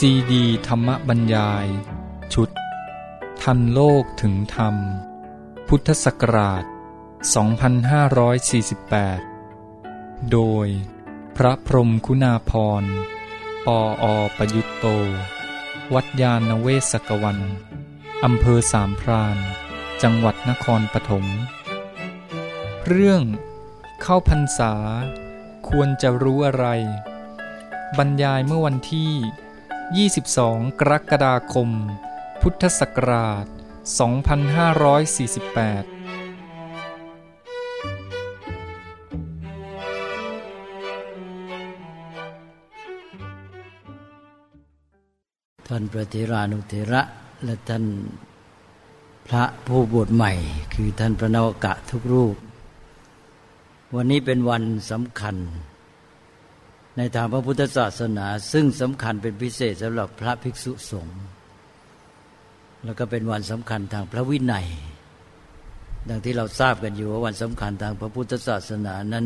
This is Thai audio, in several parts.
ซีดีธรรมบรรยาย ชุด ทันโลกถึงธรรม พุทธศักราช 2548 โดย พระพรมคุณาพรปออประยุตโต วัดยาณเวศกวัน อำเภอสามพรานจังหวัดนครปฐม เรื่อง เข้าพรรษา ควรจะรู้อะไร บรรยายเมื่อวันที่ 22 กรกฎาคม พุทธศักราช 2548ท่านพระเทรานุเทระและท่านพระผู้บวชใหม่ คือท่านพระนวกะทุกรูป วันนี้เป็นวันสำคัญ ในทางพระพุทธศาสนา ซึ่งสำคัญเป็นพิเศษสำหรับพระภิกษุสงฆ์แล้วก็เป็นวันสำคัญทางพระวินัย ดังที่เราทราบกันอยู่ว่าวันสำคัญทางพระพุทธศาสนานั้น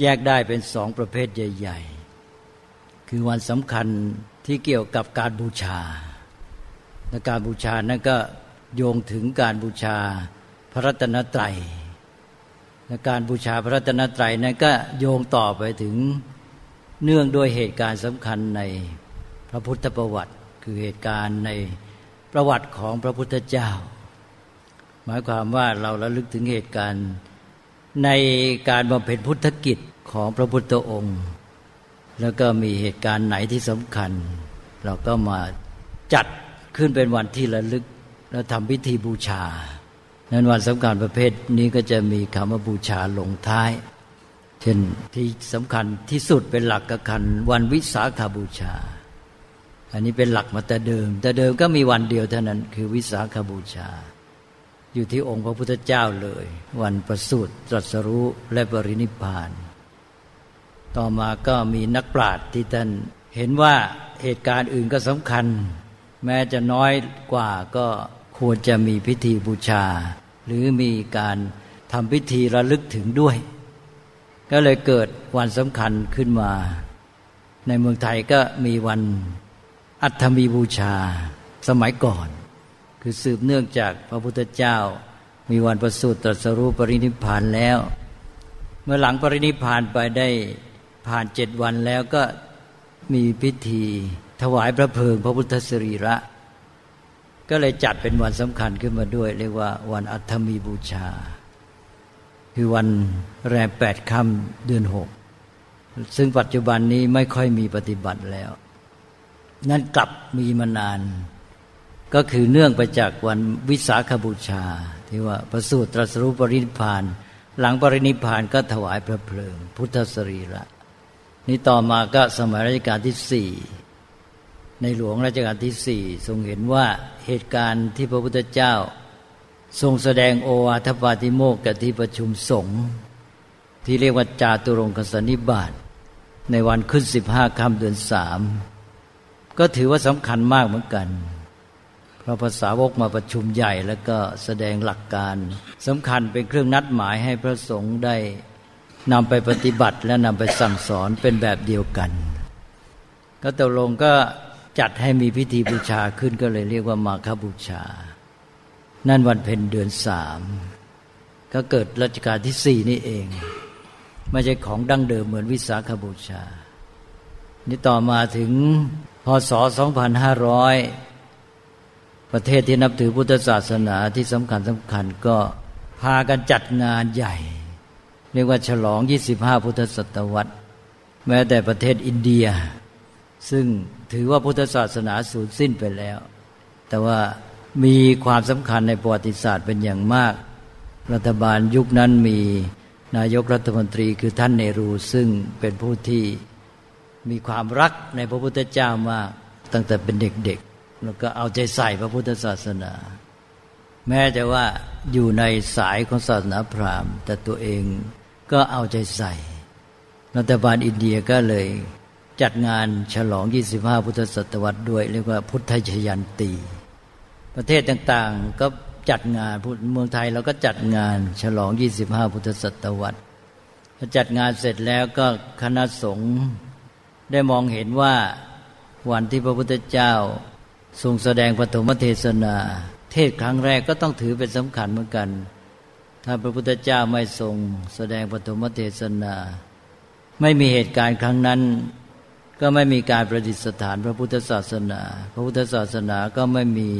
แยกได้เป็นสองประเภทใหญ่ ๆ คือวันสำคัญที่เกี่ยวกับการบูชา และการบูชานั้นก็โยงถึงการบูชาพระรัตนตรัย และการบูชาพระรัตนตรัยนั้นก็โยงต่อไปถึงเนื่องด้วยเหตุการณ์สำคัญในพระพุทธประวัติ คือเหตุการณ์ในประวัติของพระพุทธเจ้า หมายความว่าเราระลึกถึงเหตุการณ์ในการบำเพ็ญพุทธกิจของพระพุทธองค์ แล้วก็มีเหตุการณ์ไหนที่สำคัญ เราก็มาจัดขึ้นเป็นวันที่ระลึกแล้วทำพิธีบูชา นั้นวันสำคัญประเภทนี้ก็จะมีคำว่าบูชาลงท้าย เช่นที่สำคัญที่สุดเป็นหลักกคันวันวิสาขาบูชา อันนี้เป็นหลักมาแต่เดิม แต่เดิมก็มีวันเดียวเท่านั้นคือวิสาขาบูชา อยู่ที่องค์พระพุทธเจ้าเลย วันประสูติตรัสรู้และปรินิพพาน ต่อมาก็มีนักปราชญ์ที่ท่านเห็นว่าเหตุการณ์อื่นก็สำคัญ แม้จะน้อยกว่าก็ ควรจะมีพิธีบูชา หรือมีการทำพิธีระลึกถึงด้วย ก็เลยเกิดวันสำคัญขึ้นมา ในเมืองไทยก็มีวันอัฐมีบูชาสมัยก่อน คือสืบเนื่องจากพระพุทธเจ้า มีวันประสูติตรัสรู้ปรินิพพานแล้ว เมื่อหลังปรินิพพานไปได้ผ่านเจ็ดวันแล้วก็มีพิธีถวายพระเพลิงพระพุทธสรีระ ก็เลยจัดเป็นวันสำคัญขึ้นมาด้วย เรียกว่าวันอัฐมีบูชา คือวันแรมแปดค่ำเดือนหกซึ่งปัจจุบันนี้ไม่ค่อยมีปฏิบัติแล้ว นั่นกลับมีมานาน ก็คือเนื่องไปจากวันวิสาขบูชา ที่ว่าประสูตรตรัสรู้ปรินิพาน หลังปรินิพานก็ถวายพระเพลิง พุทธสรีระนี่ต่อมาก็สมัยรัชกาลที่สี่ ในหลวงรัชกาลที่สี่ทรงเห็นว่าเหตุการณ์ที่พระพุทธเจ้า ทรงแสดงโอวาทปาติโมกกับที่ประชุมสงฆ์ที่เรียกว่าจาตุรงคสนิบาตในวันขึ้นสิบห้าค่ำเดือนสามก็ถือว่าสำคัญมากเหมือนกัน เพราะภาษาวกมาประชุมใหญ่แล้วก็แสดงหลักการสำคัญเป็นเครื่องนัดหมายให้พระสงฆ์ได้นำไปปฏิบัติและนำไปสั่งสอนเป็นแบบเดียวกัน ก็ตกลงก็ จัดให้มีพิธีบูชาขึ้นก็เลยเรียกว่ามาคบูชา นั่นวันเพ็ญเดือนสามก็เกิดรัชกาลที่สี่นี่เอง ไม่ใช่ของดั้งเดิมเหมือนวิสาขบูชา นี่ต่อมาถึงพศ 2500 ประเทศที่นับถือพุทธศาสนาที่สำคัญสำคัญก็พากันจัดงานใหญ่ เรียกว่าฉลอง 25 พุทธศตวรรษ แม้แต่ประเทศอินเดีย ซึ่ง ถือว่าพุทธศาสนาสูญสิ้นไปแล้ว แต่ว่ามีความสำคัญในประวัติศาสตร์เป็นอย่างมาก รัฐบาลยุคนั้นมีนายกรัฐมนตรีคือท่านเนรูซึ่งเป็นผู้ที่มีความรักในพระพุทธเจ้ามากตั้งแต่เป็นเด็กๆ แล้วก็เอาใจใส่พระพุทธศาสนา แม้จะว่าอยู่ในสายของศาสนาพราหมณ์ แต่ตัวเองก็เอาใจใส่ รัฐบาลอินเดียก็เลย จัดงานฉลอง 25 พุทธศตวรรษด้วย เรียกว่าพุทธชยันตี ประเทศต่างๆก็จัดงานเมืองไทยเราก็จัดงานฉลอง 25 พุทธศตวรรษพอจัดงานเสร็จแล้วก็คณะสงฆ์ได้มองเห็นว่าวันที่พระพุทธเจ้าทรงแสดงปฐมเทศนา เทศครั้งแรกก็ต้องถือเป็นสำคัญเหมือนกัน ถ้าพระพุทธเจ้าไม่ทรง แสดงปฐมเทศนา ไม่มีเหตุการณ์ครั้งนั้น ก็ไม่มีการประดิษฐานพระพุทธศาสนา พระพุทธศาสนาก็ไม่มี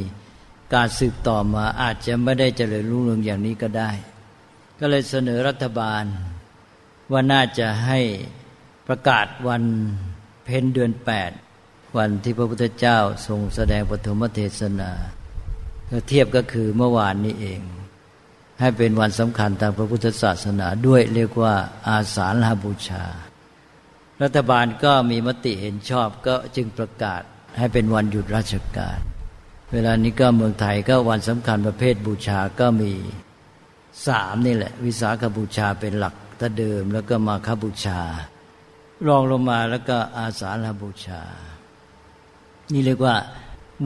การสืบต่อมาอาจจะไม่ได้เจริญรุ่งเรืองอย่างนี้ก็ได้ ก็เลยเสนอรัฐบาล ว่าน่าจะให้ประกาศวันเพ็ญเดือนแปดวันที่พระพุทธเจ้าทรงแสดงปฐมเทศนาเทียบก็คือเมื่อวานนี้เอง ให้เป็นวันสำคัญทางพระพุทธศาสนาด้วยเรียกว่าอาสาฬหบูชา รัฐบาลก็มีมติเห็นชอบก็จึงประกาศให้เป็นวันหยุดราชการ เวลานี้ก็เมืองไทยก็วันสำคัญประเภทบูชาก็มีสามนี่แหละ วิสาขบูชาเป็นหลักแต่เดิมแล้วก็มาคบูชา รองลงมาแล้วก็อาสาฬบูชา นี่เรียกว่า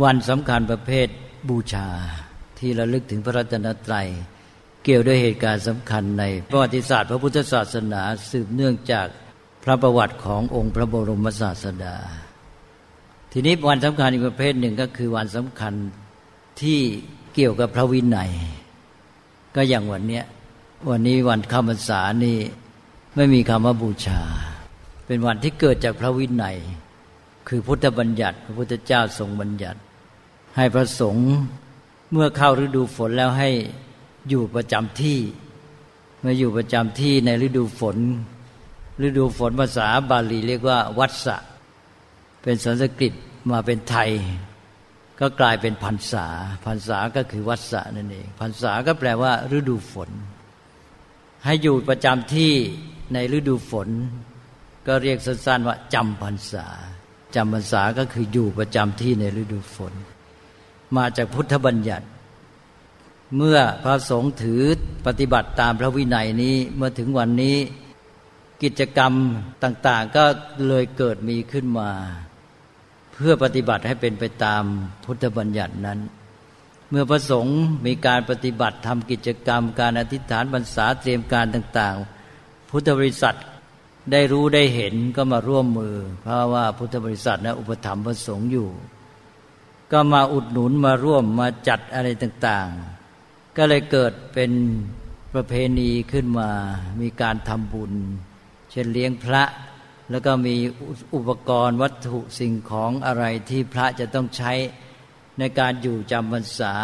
วันสำคัญประเภทบูชา ที่ระลึกถึงพระรัตนตรัยเกี่ยวด้วยเหตุการณ์สำคัญในประวัติศาสตร์ พระพุทธศาสนาสืบเนื่องจาก ระประวัติขององค์พระบรมศาสดา ทีนี้วันสำคัญอีกประเภทหนึ่งก็คือวันสำคัญที่เกี่ยวกับพระวินัย ก็อย่างวันนี้วันนี้วันข้าพรรษานี่ไม่มีคำว่าบูชา เป็นวันที่เกิดจากพระวินัย คือพุทธบัญญัติ พระพุทธเจ้าทรงบัญญัติ ให้พระสงฆ์เมื่อเข้าฤดูฝนแล้วให้อยู่ประจำที่ เมื่ออยู่ประจำที่ในฤดูฝน ฤดูฝนภาษาบาลีเรียกว่าวัสะเป็นสันสกฤตมาเป็นไทย ก็กลายเป็นพรรษาพรรษาก็คือวัสะนั่นเองพรรษาก็แปลว่า ฤดูฝน ให้อยู่ประจำที่ในฤดูฝน ก็เรียกสั้นๆว่าจำพรรษาจำพรรษาก็คืออยู่ประจำที่ในฤดูฝน มาจากพุทธบัญญัติ เมื่อพระสงฆ์ถือปฏิบัติตามพระวินัยนี้เมื่อถึงวันนี้ กิจกรรมต่าง ๆ ก็เลยเกิดมีขึ้นมา เพื่อปฏิบัติให้เป็นไปตามพุทธบัญญัตินั้น เมื่อพระสงฆ์มีการปฏิบัติทำกิจกรรม การอธิษฐานบรรษาเตรียมการต่าง ๆ พุทธบริษัทได้รู้ได้เห็นก็มาร่วมมือ เพราะว่าพุทธบริษัทนะอุปถัมภ์พระสงฆ์อยู่ ก็มาอุดหนุนมาร่วมมาจัดอะไรต่าง ๆ ก็เลยเกิดเป็นประเพณีขึ้นมา มีการทำบุญ ช่นเลี้ยงพระ แล้วก็มีอุปกรณ์วัตถุสิ่งของอะไรที่พระจะต้องใช้ในการอยู่จำพรรษา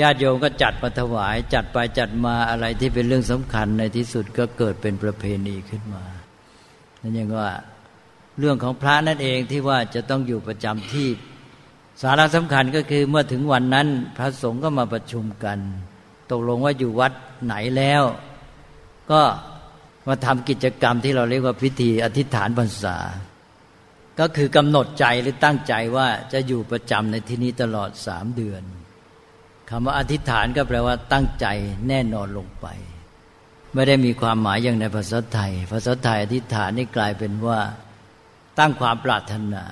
ญาติโยมก็จัดมาถวาย จัดไปจัดมาอะไรที่เป็นเรื่องสำคัญในที่สุดก็เกิดเป็นประเพณีขึ้นมานั่นยังว่าเรื่องของพระนั่นเองที่ว่าจะต้องอยู่ประจำที่สาระสำคัญก็คือเมื่อถึงวันนั้น พระสงฆ์ก็มาประชุมกัน ตกลงว่าอยู่วัดไหนแล้ว ก็ มาทำกิจกรรมที่เราเรียกว่าพิธีอธิษฐานพรรษา ก็คือกำหนดใจหรือตั้งใจว่าจะอยู่ประจำในที่นี้ตลอดสามเดือนคำว่าอธิษฐานก็แปลว่าตั้งใจแน่นอนลงไป ไม่ได้มีความหมายอย่างในภาษาไทย ภาษาไทยอธิษฐานนี่กลายเป็นว่า ตั้งความปรารถนา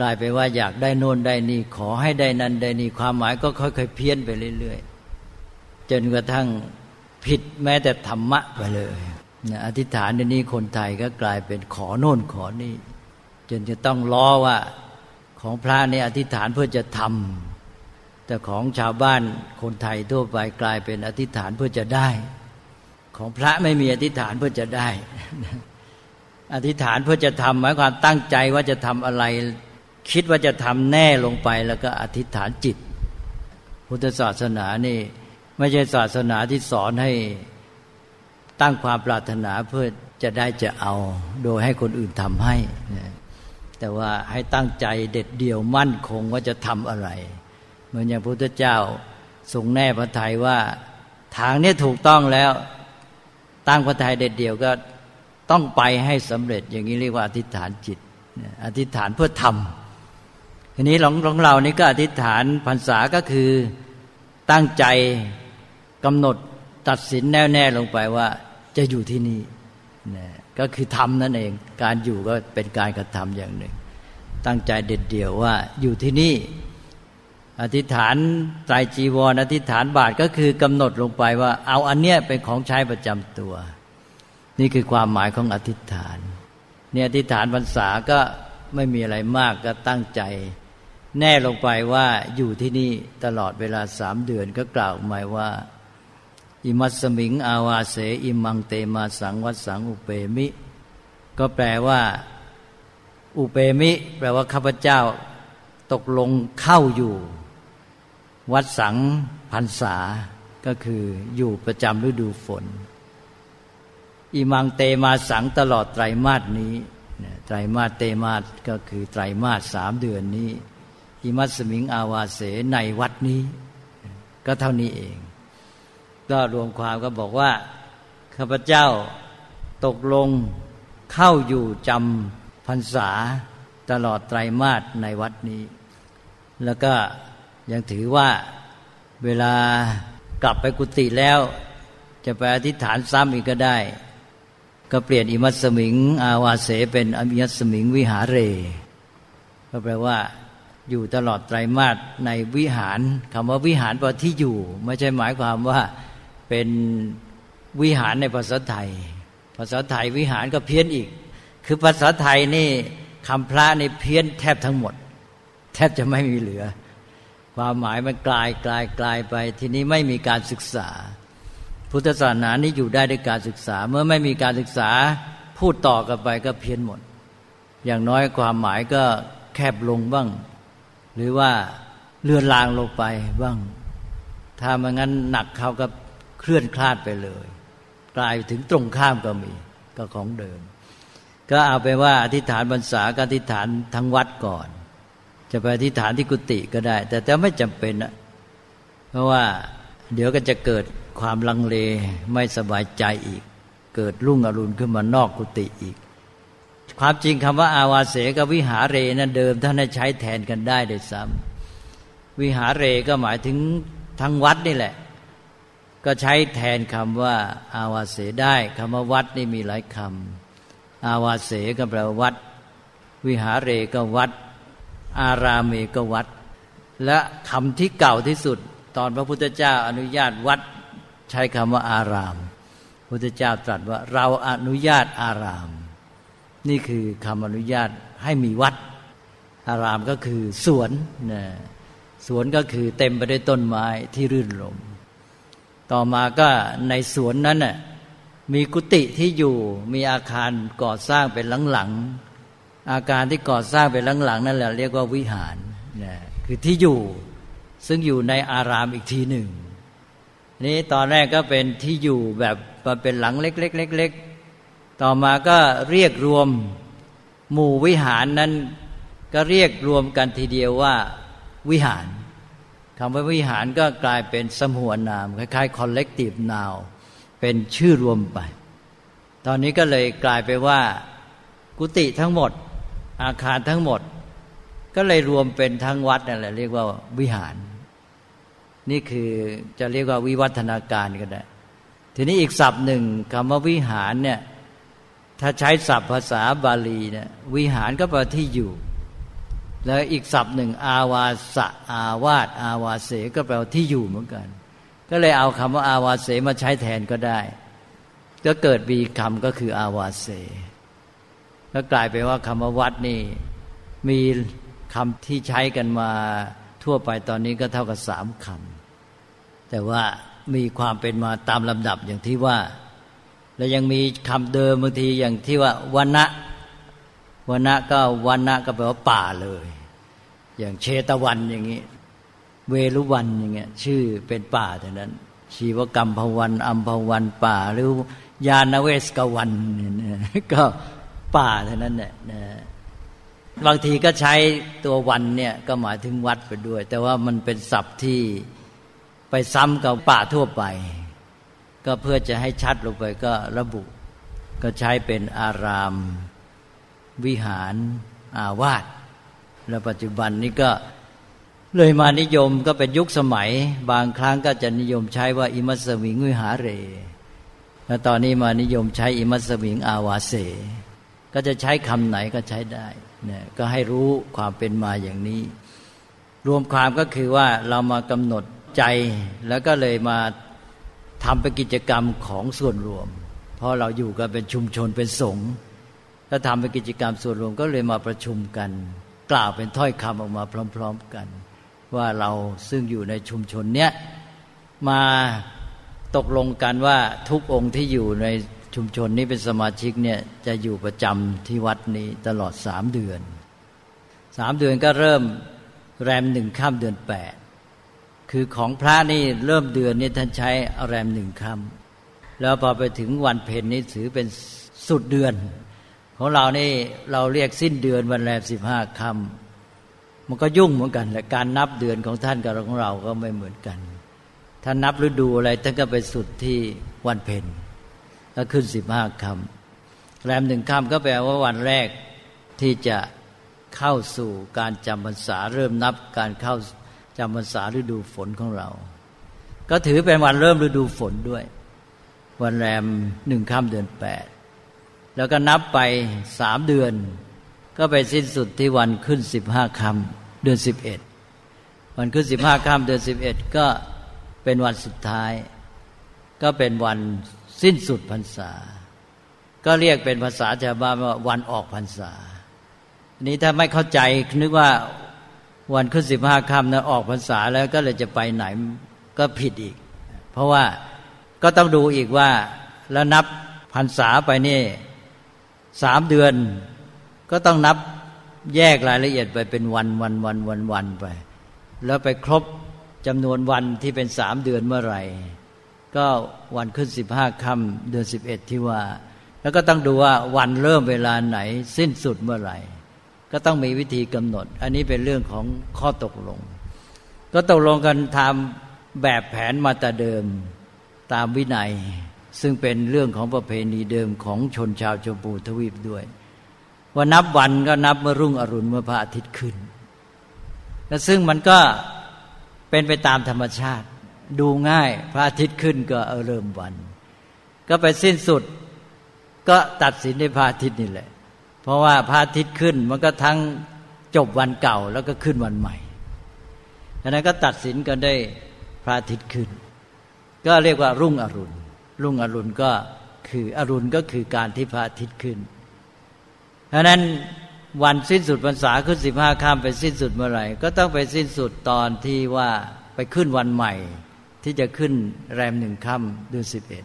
กลายไปว่าอยากได้โน่นได้นี่ขอให้ได้นั้นได้นี่ความหมายก็ค่อยๆเพี้ยนไปเรื่อยๆจนกระทั่ง ผิดแม้แต่ธรรมะไปเลยอธิษฐานในนี้คนไทยก็กลายเป็นขอโน่นขอนี่ จนจะต้องล้อว่าของพระเนี่ยอธิษฐานเพื่อจะทำแต่ของชาวบ้านคนไทยทั่วไปกลายเป็นอธิษฐานเพื่อจะได้ ของพระไม่มีอธิษฐานเพื่อจะได้ อธิษฐานเพื่อจะทำหมายความตั้งใจว่าจะทำอะไร คิดว่าจะทำแน่ลงไปแล้วก็อธิษฐานจิต พุทธศาสนานี่ ไม่ใช่ศาสนาที่สอนให้ตั้งความปรารถนาเพื่อจะได้จะเอา โดยให้คนอื่นทำให้ แต่ว่าให้ตั้งใจเด็ดเดี่ยวมั่นคงว่าจะทำอะไร เหมือนอย่างพระพุทธเจ้าทรงแน่พระทัยว่าทางนี้ถูกต้องแล้วตั้งพระทัยเด็ดเดี่ยวก็ต้องไปให้สำเร็จอย่างนี้เรียกว่าอธิษฐานจิต อธิษฐานเพื่อทำทีนี้หลงหลงเรานี่ก็อธิษฐานพรรษาก็คือตั้งใจ กำหนดตัดสินแน่วแน่ลงไปว่าจะอยู่ที่นี่ก็คือทำนั่นเอง การอยู่ก็เป็นการกระทำอย่างหนึ่ง ตั้งใจเด็ดเดี่ยวว่าอยู่ที่นี่ อธิษฐานไตรจีวรอธิษฐานบาทก็คือกำหนดลงไปว่า เอาอันเนี้ยเป็นของใช้ประจำตัว นี่คือความหมายของอธิษฐานเนี่ยอธิษฐานพรรษาก็ไม่มีอะไรมากก็ตั้งใจ แน่ลงไปว่าอยู่ที่นี่ตลอดเวลาสามเดือนก็กล่าวหมายว่า อิมัสมิง อาวาเส อิมังเตมาสังวัสสังอุเปมิ ก็แปลว่า อุเปมิ แปลว่าข้าพเจ้า ตกลงเข้าอยู่ วัสสังพรรษา ก็คืออยู่ประจำฤดูฝน อิมังเตมาสังตลอดไตรมาสนี้ไตรมาสเตมาสก็คือไตรมาสสามเดือนนี้อิมัสมิง อาวาเสในวัดนี้ ก็เท่านี้เอง ก็รวมความก็บอกว่าข้าพเจ้าตกลงเข้าอยู่จำพรรษาตลอดไตรมาสในวัดนี้ แล้วก็ยังถือว่าเวลากลับไปกุฏิแล้ว จะไปอธิษฐานซ้ำอีกก็ได้ ก็เปลี่ยนอิมัสมิง อาวาเสเป็นอมิยัสมิงวิหารเร ก็แปลว่าอยู่ตลอดไตรมาสในวิหารคำว่าวิหารแปลที่อยู่ ไม่ใช่หมายความว่า เป็นวิหารในภาษาไทย ภาษาไทยวิหารก็เพี้ยนอีก คือภาษาไทยนี่คำพระนี่เพี้ยนแทบทั้งหมด แทบจะไม่มีเหลือ ความหมายมันกลายกลายกลายไป ทีนี้ไม่มีการศึกษา พุทธศาสนานี้อยู่ได้ด้วยการศึกษา เมื่อไม่มีการศึกษาพูดต่อกันไปก็เพี้ยนหมด อย่างน้อยความหมายก็แคบลงบ้าง หรือว่าเลื่อนลางลงไปบ้าง ถ้ามันงั้นหนักเขาก็ เคลื่อนคลาดไปเลย กลายถึงตรงข้ามก็มีก็ของเดิม ก็เอาไปว่าอธิษฐานบรรษาก็อธิษฐานทั้งวัดก่อน จะไปอธิษฐานที่กุฏิก็ได้ แต่แต่ไม่จำเป็นนะเพราะว่าเดี๋ยวก็จะเกิดความลังเลไม่สบายใจอีก เกิดรุ่งอรุณขึ้นมานอกกุฏิอีก ความจริงคำว่าอาวาเสกับวิหาเรนั้นเดิมท่านใช้แทนกันได้เลยซ้ำวิหาเรก็หมายถึงทั้งวัดนี่แหละ ก็ใช้แทนคำว่า อาวาเสได้คำว่าวัดนี่มีหลายคำอาวาเสก็แปลว่าวัด วิหาเรก็วัด อารามเมก็วัด และคำที่เก่าที่สุด ตอนพระพุทธเจ้าอนุญาตวัด ใช้คำว่าอาราม พุทธเจ้าตรัสว่าเราอนุญาตอาราม นี่คือคำอนุญาตให้มีวัด อารามก็คือสวนนะสวนก็คือเต็มไปด้วยต้นไม้ที่รื่นรม ต่อมาก็ในสวนนั้นน่ะมีกุฏิที่อยู่มีอาคารก่อสร้างเป็นหลังๆอาการที่ก่อสร้างเป็นหลังๆนั่นแหละเรียกว่าวิหารนะคือที่อยู่ซึ่งอยู่ในอารามอีกทีหนึ่งนี้ตอนแรกก็เป็นที่อยู่แบบเป็นหลังเล็กๆๆต่อมาก็เรียกรวมหมู่วิหารนั้นก็เรียกรวมกันทีเดียวว่าวิหาร คำว่าวิหารก็กลายเป็นสมวนาม คล้ายๆ collective now เป็นชื่อรวมไป ตอนนี้ก็เลยกลายไปว่า กุฏิทั้งหมด อาคารทั้งหมด ก็เลยรวมเป็นทั้งวัดนั่นแหละเรียกว่าวิหาร นี่คือจะเรียกว่าวิวัฒนาการก็ได้ ทีนี้อีกศัพท์หนึ่งคำว่าวิหารเนี่ยถ้าใช้ศัพท์ภาษาบาลีเนี่ยวิหารก็แปลที่อยู่ แล้วอีกศัพท์หนึ่งอาวาสะอาวาสอาวาเสก็แปลว่าที่อยู่เหมือนกัน ก็เลยเอาคำว่าอาวาเสมาใช้แทนก็ได้ ก็เกิดมีคำก็คืออาวาเสก็กลายไปว่าคำว่าวัดนี่ มีคำที่ใช้กันมาทั่วไปตอนนี้ก็เท่ากับสามคำแต่ว่ามีความเป็นมาตามลำดับอย่างที่ว่า แล้วยังมีคำเดิมบางทีอย่างที่ว่าวันนะ วันนะก็วันนะก็แปลว่าป่าเลย อย่างเชตวันอย่างนี้ เวลุวันอย่างเงี้ยชื่อเป็นป่าแต่นั้น ชีวกรรมพวันอัมพวันป่าหรือยานเวสกวันก็ป่าเท่านั้นแหละบางทีก็ใช้ตัววันเนี่ยก็หมายถึงวัดไปด้วย แต่ว่ามันเป็นศัพท์ที่ไปซ้ำกับป่าทั่วไป ก็เพื่อจะให้ชัดลงไปก็ระบุ ก็ใช้เป็นอาราม วิหารอาวาสแล้วปัจจุบันนี้ก็เลยมานิยมก็เป็นยุคสมัย บางครั้งก็จะนิยมใช้ว่า อิมัสมิงวิหารเร แล้วตอนนี้มานิยมใช้อิมัสมิงอาวาเส ก็จะใช้คำไหนก็ใช้ได้เนี่ยก็ให้รู้ความเป็นมาอย่างนี้ รวมความก็คือว่าเรามากำหนดใจแล้วก็เลยมาทำเป็นกิจกรรมของส่วนรวม เพราะเราอยู่กันเป็นชุมชนเป็นสงฆ์ ถ้าทำเป็นกิจกรรมส่วนรวมก็เลยมาประชุมกัน กล่าวเป็นถ้อยคำออกมาพร้อม ๆกัน ว่าเราซึ่งอยู่ในชุมชนเนี้ยมาตกลงกันว่าทุกองค์ที่อยู่ในชุมชนนี้เป็นสมาชิกเนี่ยจะอยู่ประจำที่วัดนี้ตลอดสามเดือนสามเดือนก็เริ่มแรมหนึ่งข้ามเดือนแปดคือของพระนี่เริ่มเดือนนี้ท่านใช้แรมหนึ่งค่ำแล้วพอไปถึงวันเพ็ญนี่ถือเป็นสุดเดือน ของเรานี่เราเรียกสิ้นเดือนวันแรมสิบห้าค่ำมันก็ยุ่งเหมือนกันและการนับเดือนของท่านกับของเราก็ไม่เหมือนกันท่านนับฤดูอะไรท่านก็ไปสุดที่วันเพ็ญก็ขึ้นสิบห้าคำแรมหนึ่งค่ำก็แปลว่าวันแรกที่จะเข้าสู่การจำพรรษาเริ่มนับการเข้าจำพรรษาฤดูฝนของเรา ก็ถือเป็นวันเริ่มฤดูฝนด้วย วันแรมหนึ่งค่ำเดือนแปด แล้วก็นับไปสามเดือน ก็ไปสิ้นสุดที่วันขึ้นสิบห้าค่ำเดือนสิบเอ็ดวันขึ้นสิบห้าค่ำเดือนสิบเอ็ดก็เป็นวันสุดท้าย ก็เป็นวันสิ้นสุดพรรษา ก็เรียกเป็นภาษาชาวบ้านว่าวันออกพรรษานี้ถ้าไม่เข้าใจนึกว่าวันขึ้นสิบห้าค่ำนะออกพรรษาแล้วก็เลยจะไปไหนก็ผิดอีก เพราะว่าก็ต้องดูอีกว่าแล้วนับพรรษาไปนี่ สามเดือนก็ต้องนับแยกรายละเอียดไปเป็นวันวันวันวันวันไป แล้วไปครบจำนวนวันที่เป็นสามเดือนเมื่อไหร่ ก็วันขึ้นสิบห้าค่ำเดือนสิบเอ็ดที่ว่า แล้วก็ต้องดูว่าวันเริ่มเวลาไหน สิ้นสุดเมื่อไหร่ ก็ต้องมีวิธีกำหนด อันนี้เป็นเรื่องของข้อตกลง ก็ตกลงกันทำแบบแผนมาแต่เดิมตามวินัย ซึ่งเป็นเรื่องของประเพณีเดิมของชนชาวชมพูทวีปด้วย ว่านับวันก็นับเมื่อรุ่งอรุณเมื่อพระอาทิตย์ขึ้น และซึ่งมันก็เป็นไปตามธรรมชาติ ดูง่ายพระอาทิตย์ขึ้นก็เริ่มวัน ก็ไปสิ้นสุดก็ตัดสินในพระอาทิตย์นี่แหละ เพราะว่าพระอาทิตย์ขึ้นมันก็ทั้งจบวันเก่าแล้วก็ขึ้นวันใหม่ดังนั้นก็ตัดสินกันได้พระอาทิตย์ขึ้น ก็เรียกว่ารุ่งอรุณ รุ่งอรุณก็คืออรุณก็คือการที่พระอาทิตย์ขึ้นดังนั้นวันสิ้นสุดพรรษาขึ้นสิบห้าข้ามไปสิ้นสุดเมื่อไหร่ ก็ต้องไปสิ้นสุดตอนที่ว่าไปขึ้นวันใหม่ ที่จะขึ้นแรมหนึ่งค่ำเดือนสิบเอ็ด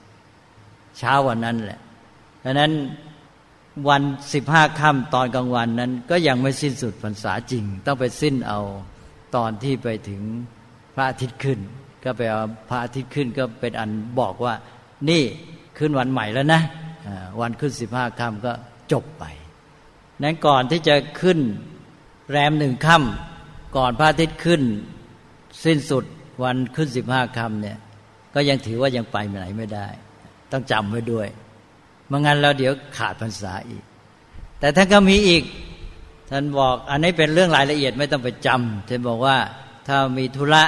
เช้าวันนั้นแหละดังนั้นวันสิบห้าค่ำตอนกลางวันนั้น ก็ยังไม่สิ้นสุดพรรษาจริง ต้องไปสิ้นเอาตอนที่ไปถึงพระอาทิตย์ขึ้น ก็ไปเอาพระอาทิตย์ขึ้นก็เป็นอันบอกว่า นี่ขึ้นวันใหม่แล้วนะวันขึ้นสิบห้าค่ำก็จบไปนั้นก่อนที่จะขึ้นแรมหนึ่งค่ำก่อนพระอาทิตย์ขึ้น สิ้นสุดวันขึ้นสิบห้าค่ำเนี่ย ก็ยังถือว่ายังไปไหนไม่ได้ ต้องจำไว้ด้วยมื่งั้นแล้วเดี๋ยวขาดพรรษาอีก แต่ท่านก็มีอีก ท่านบอกอันนี้เป็นเรื่องรายละเอียดไม่ต้องไปจำท่านบอกว่าถ้ามีธุระ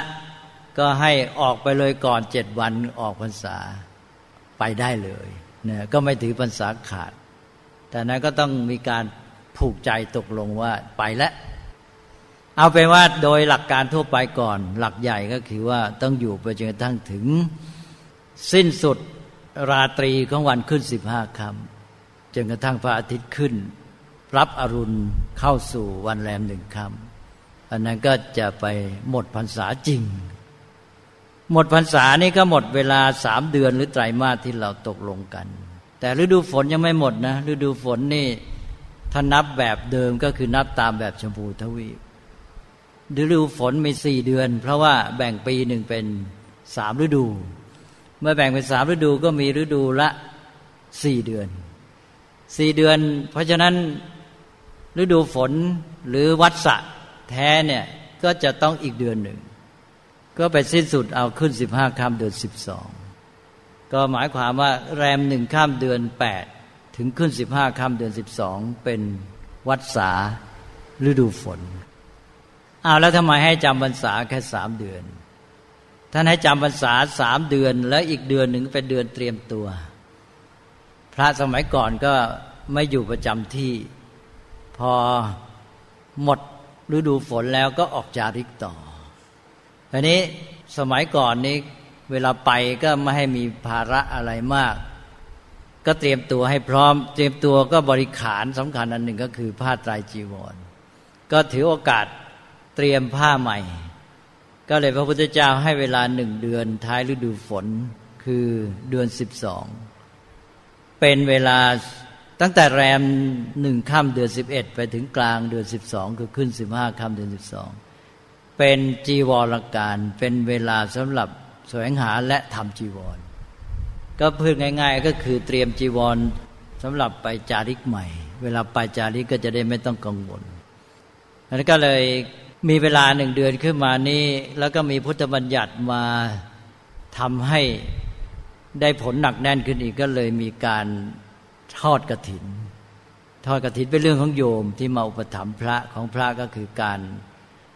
ก็ให้ออกไปเลยก่อนเจ็ดวันออกพรรษา ไปได้เลยเนี่ยก็ไม่ถือพรรษาขาด แต่นั้นก็ต้องมีการผูกใจตกลงว่าไปแล้วเอาเป็นว่าโดยหลักการทั่วไปก่อน หลักใหญ่ก็คือว่าต้องอยู่ไปจนกระทั่งถึงสิ้นสุดราตรีของวันขึ้นสิบห้าคำจนกระทั่งพระอาทิตย์ขึ้น รับอรุณเข้าสู่วันแรมหนึ่งคำอันนั้นก็จะไปหมดพรรษาจริง หมดพรรษานี่ก็หมดเวลาสามเดือนหรือไตรมาสที่เราตกลงกัน แต่ฤดูฝนยังไม่หมดนะฤดูฝนนี่ถ้านับแบบเดิมก็คือนับตามแบบชมพูทวีปฤดูฝนมีสี่เดือน เพราะว่าแบ่งปีหนึ่งเป็นสามฤดู เมื่อแบ่งเป็นสามฤดูก็มีฤดูละสี่เดือนสี่เดือน เพราะฉะนั้นฤดูฝนหรือวัดสะแท้เนี่ยก็จะต้องอีกเดือนหนึ่ง ก็ไปสิ้นสุดเอาขึ้นสิบห้าค่ำเดือนสิบสองก็หมายความว่าแรมหนึ่งข้ามเดือนแปดถึงขึ้นสิบห้าค่ำเดือนสิบสองเป็นวัดสาฤดูฝนอ้าวแล้วทำไมให้จำพรรษาแค่สามเดือน ท่านให้จำพรรษาสามเดือน แล้วอีกเดือนหนึ่งเป็นเดือนเตรียมตัว พระสมัยก่อนก็ไม่อยู่ประจำที่ พอหมดฤดูฝนแล้วก็ออกจาริกต่อ ทีนี้สมัยก่อนนี้เวลาไปก็ไม่ให้มีภาระอะไรมาก ก็เตรียมตัวให้พร้อม เตรียมตัวก็บริขารสำคัญอันหนึ่งก็คือผ้าไตรจีวร ก็ถือโอกาสเตรียมผ้าใหม่ ก็เลยพระพุทธเจ้าให้เวลาหนึ่งเดือนท้ายฤดูฝนคือเดือนสิบสองเป็นเวลาตั้งแต่แรมหนึ่งค่ำเดือนสิบเอ็ดไปถึงกลางเดือนสิบสองคือขึ้นสิบห้าค่ำเดือนสิบสอง เป็นจีวรการเป็นเวลาสำหรับแสวงหาและทำจีวร ก็พูดง่าย ๆ ก็คือเตรียมจีวรสำหรับไปจาริกใหม่ เวลาไปจาริกก็จะได้ไม่ต้องกังวลแล้วก็เลยมีเวลาหนึ่งเดือนขึ้นมานี้ แล้วก็มีพุทธบัญญัติมาทำให้ได้ผลหนักแน่นขึ้นอีกก็เลยมีการทอดกระถิน ทอดกระถินเป็นเรื่องของโยมที่มาอุปถัมภ์พระของพระก็คือการ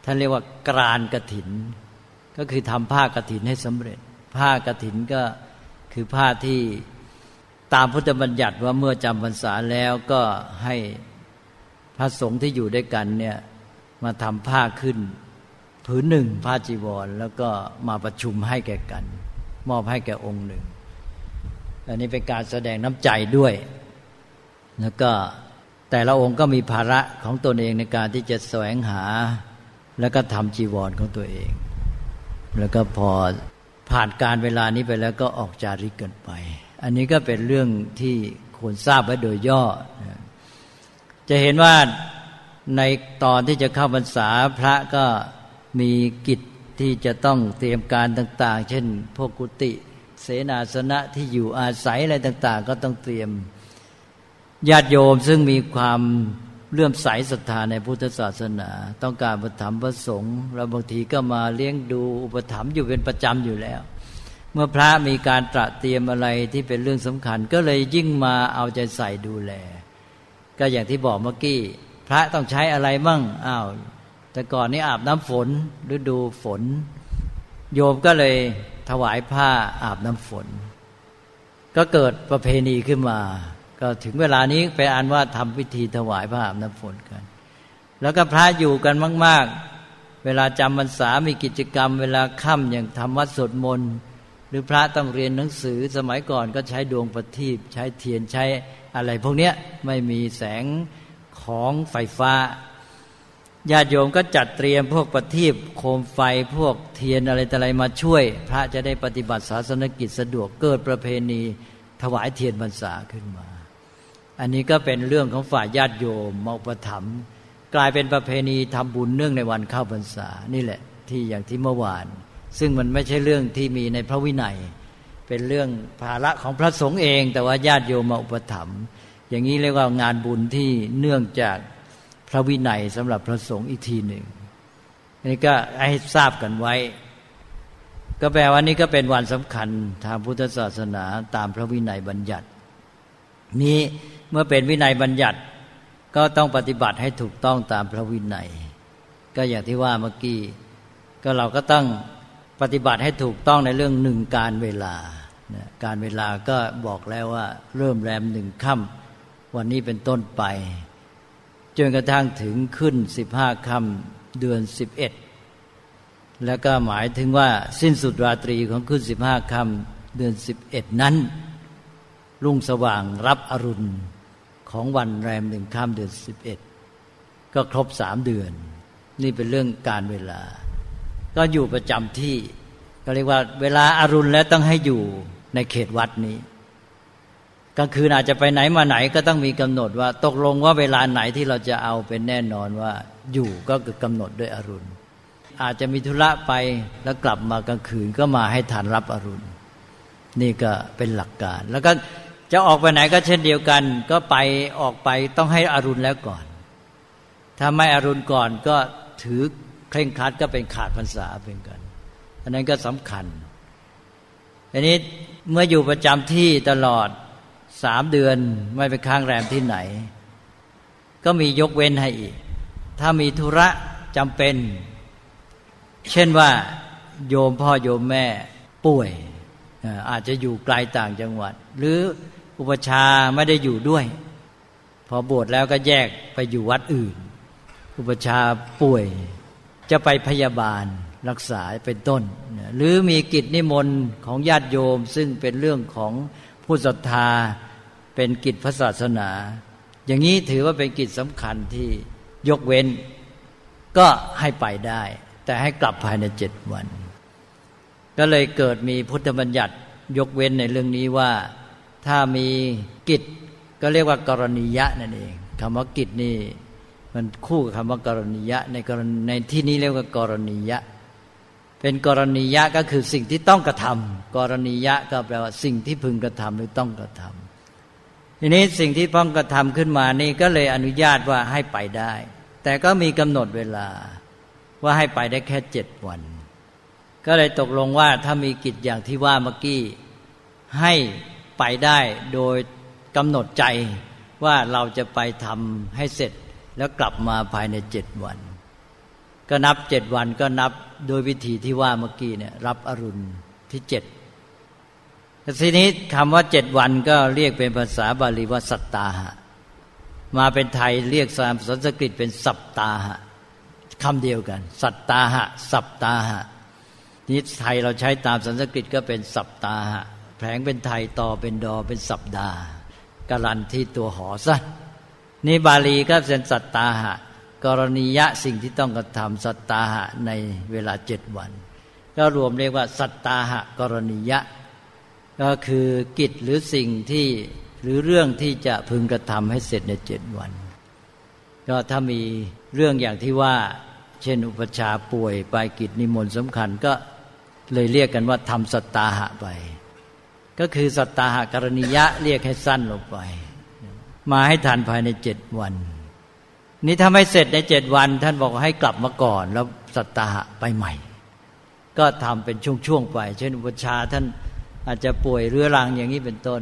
ท่านเรียกว่ากรานกระถิน ก็คือทำผ้ากระถินให้สำเร็จ ผ้ากระถินก็คือผ้าที่ตามพุทธบัญญัติว่าเมื่อจำพรรษาแล้วก็ให้พระสงฆ์ที่อยู่ด้วยกันเนี่ยมาทำผ้าขึ้นผืนหนึ่งผ้าจีวร แล้วก็มาประชุมให้แก่กัน มอบให้แก่องค์หนึ่ง อันนี้เป็นการแสดงน้ำใจด้วย แล้วก็แต่ละองค์ก็มีภาระของตนเองในการที่จะแสวงหา แล้วก็ทำจีวรของตัวเอง แล้วก็พอผ่านการเวลานี้ไปแล้วก็ออกจาริกเกินไป อันนี้ก็เป็นเรื่องที่ควรทราบไว้โดยย่อ จะเห็นว่าในตอนที่จะเข้าพรรษาพระก็มีกิจที่จะต้องเตรียมการต่าง ๆ เช่น พวกกุฏิเสนาสนะที่อยู่อาศัยอะไรต่าง ๆ ก็ต้องเตรียมญาติโยมซึ่งมีความ เลื่อมใสศรัทธาในพุทธศาสนา ต้องการอุปถัมภ์พระสงฆ์เราบางทีก็มาเลี้ยงดูอุปถัมภ์อยู่เป็นประจำอยู่แล้ว เมื่อพระมีการตระเตรียมอะไรที่เป็นเรื่องสำคัญ ก็เลยยิ่งมาเอาใจใส่ดูแล ก็อย่างที่บอกเมื่อกี้พระต้องใช้อะไรมั่งอ้าวแต่ก่อนนี้อาบน้ำฝนฤดูฝน โยมก็เลยถวายผ้าอาบน้ำฝน ก็เกิดประเพณีขึ้นมา ก็ถึงเวลานี้ไปอ่านว่าทำพิธีถวายผ้าอาบน้ำฝนกัน แล้วก็พระอยู่กันมาก ๆ เวลาจำพรรษามีกิจกรรม เวลาค่ำอย่างทำวัดสวดมนต์หรือพระต้องเรียนหนังสือสมัยก่อนก็ใช้ดวงประทีปใช้เทียนใช้อะไรพวกเนี้ยไม่มีแสงของไฟฟ้าญาติโยมก็จัดเตรียมพวกประทีปโคมไฟพวกเทียนอะไรต่อะไรมาช่วย พระจะได้ปฏิบัติศาสนกิจสะดวกเกิดประเพณีถวายเทียนพรรษาขึ้นมา อันนี้ก็เป็นเรื่องของฝ่ายญาติโยมมาประถมกลายเป็นประเพณีทำบุญเนื่องในวันเข้าพรรษานี่แหละที่อย่างที่เมื่อวาน ซึ่งมันไม่ใช่เรื่องที่มีในพระวินัย เป็นเรื่องภาระของพระสงฆ์เอง แต่ว่าญาติโยมมาอุปถัมภ์อย่างนี้เรียกว่างานบุญที่เนื่องจากพระวินัยสำหรับพระสงฆ์อีกทีหนึ่งอันนี้ก็ให้ทราบกันไว้ ก็แปลว่านี่ก็เป็นวันสำคัญทางพุทธศาสนาตามพระวินัยบัญญัติ นี้ เมื่อเป็นวินัยบัญญัติก็ต้องปฏิบัติให้ถูกต้องตามพระวินัย ก็อย่างที่ว่าเมื่อกี้ก็เราก็ต้องปฏิบัติให้ถูกต้องในเรื่องหนึ่งการเวลา การเวลาก็บอกแล้วว่า เริ่มแรมหนึ่งค่ำวันนี้เป็นต้นไป จนกระทั่งถึงขึ้นสิบห้าค่ำเดือนสิบเอ็ดแล้วก็หมายถึงว่าสิ้นสุดราตรีของขึ้นสิบห้าค่ำเดือนสิบเอ็ดนั้น รุ่งสว่างรับอรุณ ของวันแรมหนึ่งค่ำเดือนสิบเอ็ดก็ครบสามเดือน นี่เป็นเรื่องการเวลา ก็อยู่ประจำที่ ก็เรียกว่าเวลาอารุณแล้วต้องให้อยู่ในเขตวัดนี้กลางคืนอาจจะไปไหนมาไหนก็ต้องมีกำหนดว่า ตกลงว่าเวลาไหนที่เราจะเอาเป็นแน่นอนว่าอยู่ก็คือกำหนดด้วยอรุณ อาจจะมีธุระไปแล้วกลับมากลางคืนก็มาให้ทานรับอรุณ นี่ก็เป็นหลักการ แล้วก็ จะออกไปไหนก็เช่นเดียวกัน ก็ไปออกไปต้องให้อรุณแล้วก่อน ถ้าไม่อรุณก่อนก็ถือเคร่งครัดก็เป็นขาดพรรษาเป็นกันอันนั้นก็สำคัญอันนี้เมื่ออยู่ประจำที่ตลอดสามเดือนไม่ไปค้างแรมที่ไหน ก็มียกเว้นให้อีก ถ้ามีธุระจำเป็น เช่นว่าโยมพ่อโยมแม่ป่วยอาจจะอยู่ไกลต่างจังหวัด หรือ อุปชาไม่ได้อยู่ด้วย พอบวชแล้วก็แยกไปอยู่วัดอื่น อุปชาป่วยจะไปพยาบาลรักษาเป็นต้น หรือมีกิจนิมนต์ของญาติโยมซึ่งเป็นเรื่องของผู้ศรัทธาเป็นกิจพระศาสนา อย่างนี้ถือว่าเป็นกิจสำคัญที่ยกเว้นก็ให้ไปได้ แต่ให้กลับภายในเจ็ดวัน ก็เลยเกิดมีพุทธบัญญัติยกเว้นในเรื่องนี้ว่า ถ้ามีกิจก็เรียกว่ากรณียะนั่นเองคำว่ากิจนี่มันคู่กับคำว่ากรณียะในกรณีในที่นี้เรียกว่ากรณียะ เป็นกรณียะก็คือสิ่งที่ต้องกระทำกรณียะก็แปลว่าสิ่งที่พึงกระทำหรือต้องกระทำทีนี้สิ่งที่พ้องกระทำขึ้นมานี่ก็เลยอนุญาตว่าให้ไปได้ แต่ก็มีกำหนดเวลาว่าให้ไปได้แค่เจ็ดวัน ก็เลยตกลงว่าถ้ามีกิจอย่างที่ว่าเมื่อกี้ให้ ไปได้โดยกำหนดใจว่าเราจะไปทำให้เสร็จแล้วกลับมาภายในเจ็ดวัน ก็นับเจ็ดวันก็นับโดยวิธีที่ว่าเมื่อกี้เนี่ยรับอรุณที่เจ็ดทีนี้คำว่าเจ็ดวันก็เรียกเป็นภาษาบาลีว่าสัตตาหะ มาเป็นไทยเรียกสามสันสกฤตเป็นสัปตาหะคำเดียวกัน สัตตาหะ สัปตาหะนี้ไทยเราใช้ตามสันสกฤตก็เป็นสัปตาหะ แผลงเป็นไทยต่อเป็นดอเป็นสัปดาห์กลันที่ตัวหอซะนี่บาลีก็เป็นสัตตาหะ กรณียะสิ่งที่ต้องกระทำสัตตาหะในเวลาเจ็ดวัน ก็รวมเรียกว่า สัตตาหะกรณียะ ก็คือกิจหรือสิ่งที่หรือเรื่องที่จะพึงกระทำให้เสร็จในเจ็ดวัน ก็ถ้ามีเรื่องอย่างที่ว่า เช่นอุปชาป่วยไปกิจนิมนต์สำคัญก็เลยเรียกกันว่าทำสัตตาหะไป ก็คือสัตตาหกรณียะเรียกให้สั้นลงไป มาให้ทันภายในเจ็ดวัน นี่ถ้าไม่เสร็จในเจ็ดวัน ท่านบอกให้กลับมาก่อน แล้วสัตตาหะไปใหม่ ก็ทำเป็นช่วงๆไป เช่นอุปชาท่านอาจจะป่วยเรื้อรังอย่างนี้เป็นต้น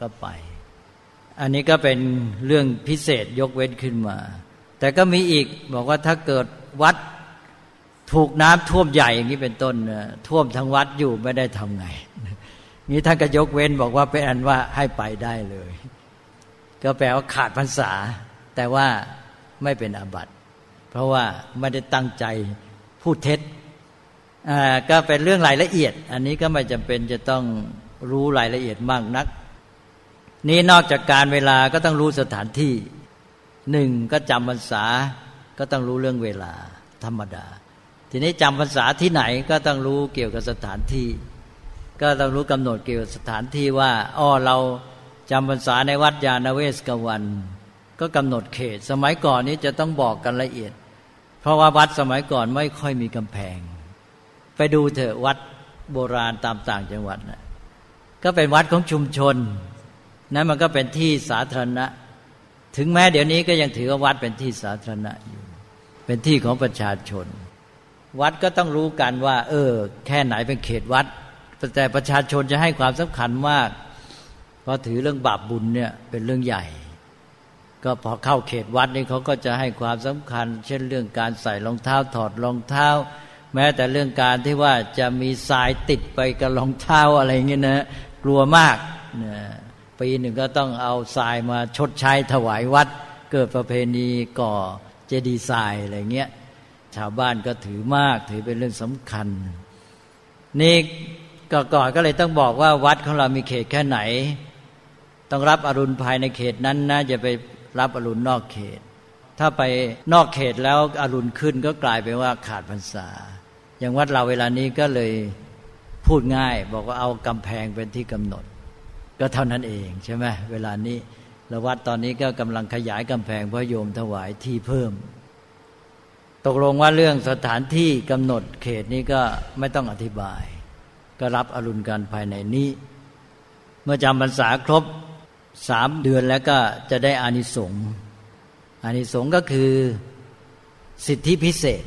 ก็ไป อันนี้ก็เป็นเรื่องพิเศษยกเว้นขึ้นมา แต่ก็มีอีกบอกว่าถ้าเกิดวัดถูกน้ำท่วมใหญ่อย่างนี้เป็นต้นท่วมทั้งวัดอยู่ไม่ได้ทำไง นี้ท่านก็ยกเว้นบอกว่าเป็นอันว่าให้ไปได้เลย ก็แปลว่าขาดพรรษา แต่ว่าไม่เป็นอาบัติ เพราะว่าไม่ได้ตั้งใจพูดเท็จก็เป็นเรื่องรายละเอียด อันนี้ก็ไม่จำเป็นจะต้องรู้รายละเอียดมากนัก นี้นอกจากการเวลาก็ต้องรู้สถานที่หนึ่งก็จำพรรษาก็ต้องรู้เรื่องเวลาธรรมดา ทีนี้จำพรรษาที่ไหนก็ต้องรู้เกี่ยวกับสถานที่ ก็ต้องรู้กำหนดเกี่ยวกับสถานที่ว่าอ๋อเราจำพรรษาในวัดยาณเวศกวัน ก็กำหนดเขต สมัยก่อนนี้จะต้องบอกกันละเอียด เพราะว่าวัดสมัยก่อนไม่ค่อยมีกำแพง ไปดูเถอะวัดโบราณตามต่างจังหวัดนะก็เป็นวัดของชุมชนนั้นมันก็เป็นที่สาธารณะ ถึงแม้เดี๋ยวนี้ก็ยังถือว่าวัดเป็นที่สาธารณะอยู่ เป็นที่ของประชาชน วัดก็ต้องรู้กันว่า เออ แค่ไหนเป็นเขตวัด แต่ประชาชนจะให้ความสำคัญมากเพราะถือเรื่องบาปบุญเนี่ยเป็นเรื่องใหญ่ ก็พอเข้าเขตวัดนี่เขาก็จะให้ความสำคัญ เช่นเรื่องการใส่รองเท้าถอดรองเท้า แม้แต่เรื่องการที่ว่าจะมีทรายติดไปกับรองเท้าอะไรเงี้ยนะกลัวมากนะปีหนึ่งก็ต้องเอาทรายมาชดใช้ถวายวัด เกิดประเพณีก่อเจดีย์ทรายอะไรเงี้ยชาวบ้านก็ถือมากถือเป็นเรื่องสำคัญ นี่ ก่อนก็เลยต้องบอกว่าวัดของเรามีเขตแค่ไหน ต้องรับอรุณภายในเขตนั้นนะจะไปรับอรุณนอกเขต ถ้าไปนอกเขตแล้วอรุณขึ้นก็กลายเป็นว่าขาดพรรษา อย่างวัดเราเวลานี้ก็เลยพูดง่าย บอกว่าเอากำแพงเป็นที่กำหนด ก็เท่านั้นเองใช่ไหมเวลานี้แล้ววัดตอนนี้ก็กำลังขยายกำแพงเพราะโยมถวายที่เพิ่ม ตกลงว่าเรื่องสถานที่กำหนดเขตนี้ก็ไม่ต้องอธิบาย ก็รับอรุณกันภายในนี้ เมื่อจำพรรษาครบสามเดือนแล้วก็จะได้อานิสงส์อานิสงส์ก็คือสิทธิพิเศษ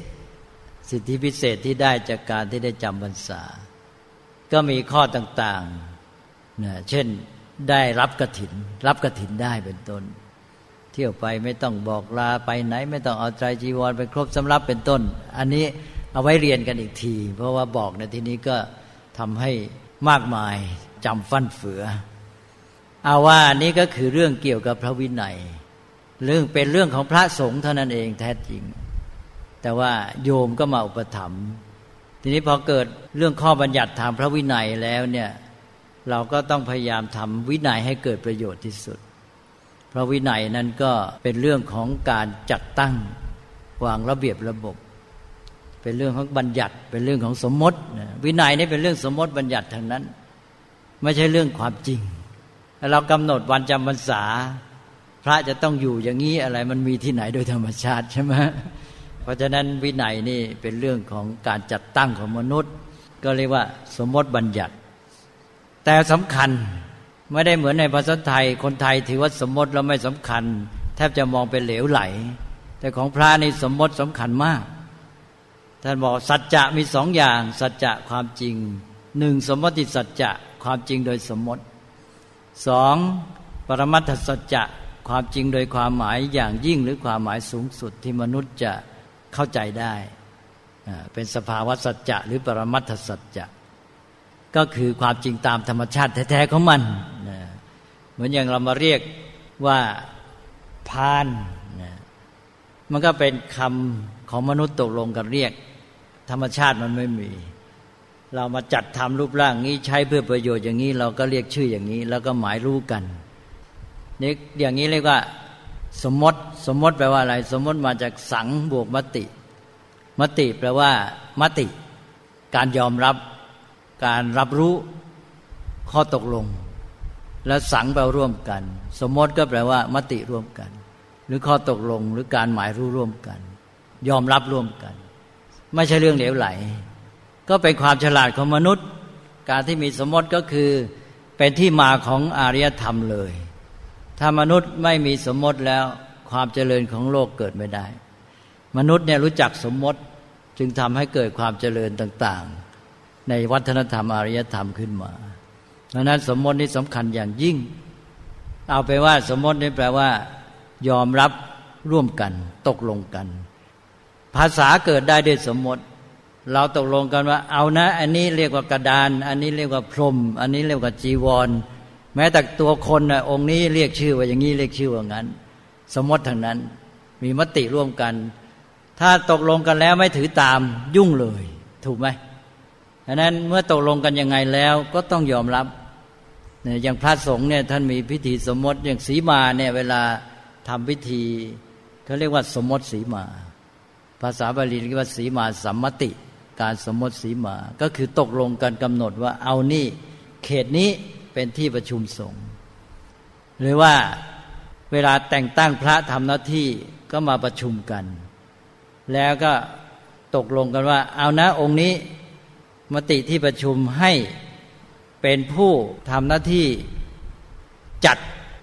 สิทธิพิเศษที่ได้จากการที่ได้จำพรรษา ก็มีข้อต่างๆนะเช่นได้รับกระถิน รับกระถินได้เป็นต้น เที่ยวไปไม่ต้องบอกลาไปไหน ไม่ต้องเอาใจจีวรไปครบสำรับเป็นต้น อันนี้เอาไว้เรียนกันอีกที เพราะว่าบอกในที่นี้ก็ ทำให้มากมายจำฟั่นเฟืออาว่านี้ก็คือเรื่องเกี่ยวกับพระวินัย เรื่องเป็นเรื่องของพระสงฆ์เท่านั้นเองแท้จริง แต่ว่าโยมก็มาอุปถัมภ์ทีนี้พอเกิดเรื่องข้อบัญญัติทางพระวินัยแล้วเนี่ยเราก็ต้องพยายามทำวินัยให้เกิดประโยชน์ที่สุด เพราะวินัยนั้นก็เป็นเรื่องของการจัดตั้งวางระเบียบระบบ เป็นเรื่องของบัญญัติ เป็นเรื่องของสมมติวินัยนี่เป็นเรื่องสมมติบัญญัติทางนั้น ไม่ใช่เรื่องความจริงเรากำหนดวันจำพรรษา พระจะต้องอยู่อย่างนี้อะไรมันมีที่ไหนโดยธรรมชาติใช่ไหมเพราะฉะนั้นวินัยนี่เป็นเรื่องของการจัดตั้งของมนุษย์ ก็เรียกว่า สมมติบัญญัติ แต่สำคัญไม่ได้เหมือนในภาษาไทย คนไทยถือว่าสมมติเราไม่สำคัญ แทบจะมองเป็นเหลวไหล แต่ของพระนี่สมมติสำคัญมาก ท่านบอกสัจจะมีสองอย่าง สัจจะความจริงหนึ่งสมมติสัจจะความจริงโดยสมมติสองปรมัตถสัจจะความจริงโดยความหมายอย่างยิ่งหรือความหมายสูงสุดที่มนุษย์จะเข้าใจได้เป็นสภาวะสัจจะหรือปรมัตถสัจจะก็คือความจริงตามธรรมชาติแท้ๆของมันเหมือนอย่างเรามาเรียกว่าพานมันก็เป็นคำของมนุษย์ตกลงกันเรียก ธรรมชาติมันไม่มี เรามาจัดทำรูปร่างนี้ใช้เพื่อประโยชน์อย่างนี้ เราก็เรียกชื่ออย่างนี้ แล้วก็หมายรู้กันนี่อย่างนี้เรียกว่าสมมติสมมติแปลว่าอะไร สมมติมาจากสังบวกมติ มติแปลว่า มติ การยอมรับ การรับรู้ข้อตกลง และสังแปลร่วมกัน สมมติก็แปลว่า มติร่วมกัน หรือข้อตกลงหรือการหมายรู้ร่วมกัน ยอมรับร่วมกัน ไม่ใช่เรื่องเหลวไหล ก็เป็นความฉลาดของมนุษย์ การที่มีสมมติก็คือเป็นที่มาของอารยธรรมเลย ถ้ามนุษย์ไม่มีสมมติแล้วความเจริญของโลกเกิดไม่ได้ มนุษย์เนี่ยรู้จักสมมติจึงทำให้เกิดความเจริญต่าง ๆ ในวัฒนธรรมอารยธรรมขึ้นมาดังนั้นสมมตินี้สำคัญอย่างยิ่ง เอาไปว่าสมมตินี่แปลว่า ยอมรับร่วมกัน ตกลงกัน ภาษาเกิดได้ด้วยสมมติ เราตกลงกันว่า เอานะ อันนี้เรียกว่ากระดาน อันนี้เรียกว่าพรม อันนี้เรียกว่าจีวร แม้แต่ตัวคนนะองค์นี้เรียกชื่อว่าอย่างนี้เรียกชื่อว่างั้น สมมติทางนั้น มีมติร่วมกัน ถ้าตกลงกันแล้วไม่ถือตามยุ่งเลย ถูกไหมดังนั้นเมื่อตกลงกันยังไงแล้วก็ต้องยอมรับเนี่ยอย่างพระสงฆ์เนี่ยท่านมีพิธีสมมติอย่างสีมาเนี่ยเวลาทำพิธีเขาเรียกว่าสมมติสีมา ภาษาบาลีเรียกว่าสีมาสัมมติ การสมมติสีมา ก็คือตกลงกันกำหนดว่าเอานี่เขตนี้เป็นที่ประชุมสงฆ์หรือว่าเวลาแต่งตั้งพระทำหน้าที่ก็มาประชุมกัน แล้วก็ตกลงกันว่า เอานะองค์นี้มติที่ประชุมให้เป็นผู้ทำหน้าที่จัด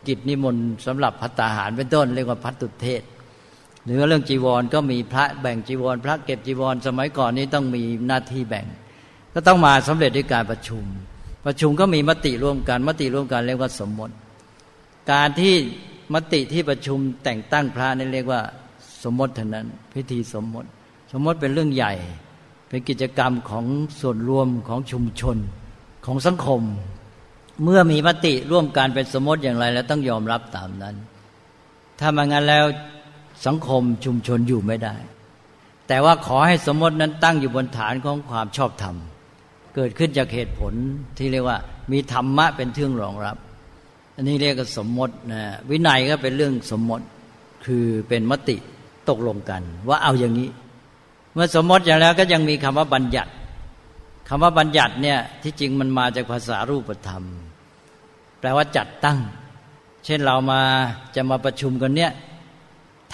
กิจนิมนต์สำหรับพัตตาหารเป็นต้น เรียกว่าพัตตุเทศ หรือเรื่องจีวรก็มีพระแบ่งจีวร พระเก็บจีวร สมัยก่อนนี้ต้องมีหน้าที่แบ่ง ก็ต้องมาสำเร็จด้วยการประชุม ประชุมก็มีมติร่วมกันมติร่วมกันเรียกว่าสมมติ การที่มติที่ประชุมแต่งตั้งพระนี่เรียกว่า สมมติเท่านั้น พิธีสมมติ สมมติเป็นเรื่องใหญ่ เป็นกิจกรรมของส่วนรวมของชุมชนของสังคม เมื่อมีมติร่วมกันเป็นสมมติอย่างไร แล้วต้องยอมรับตามนั้น ถ้ามางั้นแล้ว สังคมชุมชนอยู่ไม่ได้ แต่ว่าขอให้สมมตินั้นตั้งอยู่บนฐานของความชอบธรรม เกิดขึ้นจากเหตุผลที่เรียกว่า มีธรรมะเป็นเทื่องรองรับ อันนี้เรียกว่าสมมตินะวินัยก็เป็นเรื่องสมมติคือเป็นมติตกลงกัน ว่าเอาอย่างนี้ เมื่อสมมติอย่างแล้วก็ยังมีคำว่าบัญญัติคำว่าบัญญัติเนี่ยที่จริงมันมาจากภาษารูปธรรม แปลว่าจัดตั้ง เช่นเรามาจะมาประชุมกันเนี่ย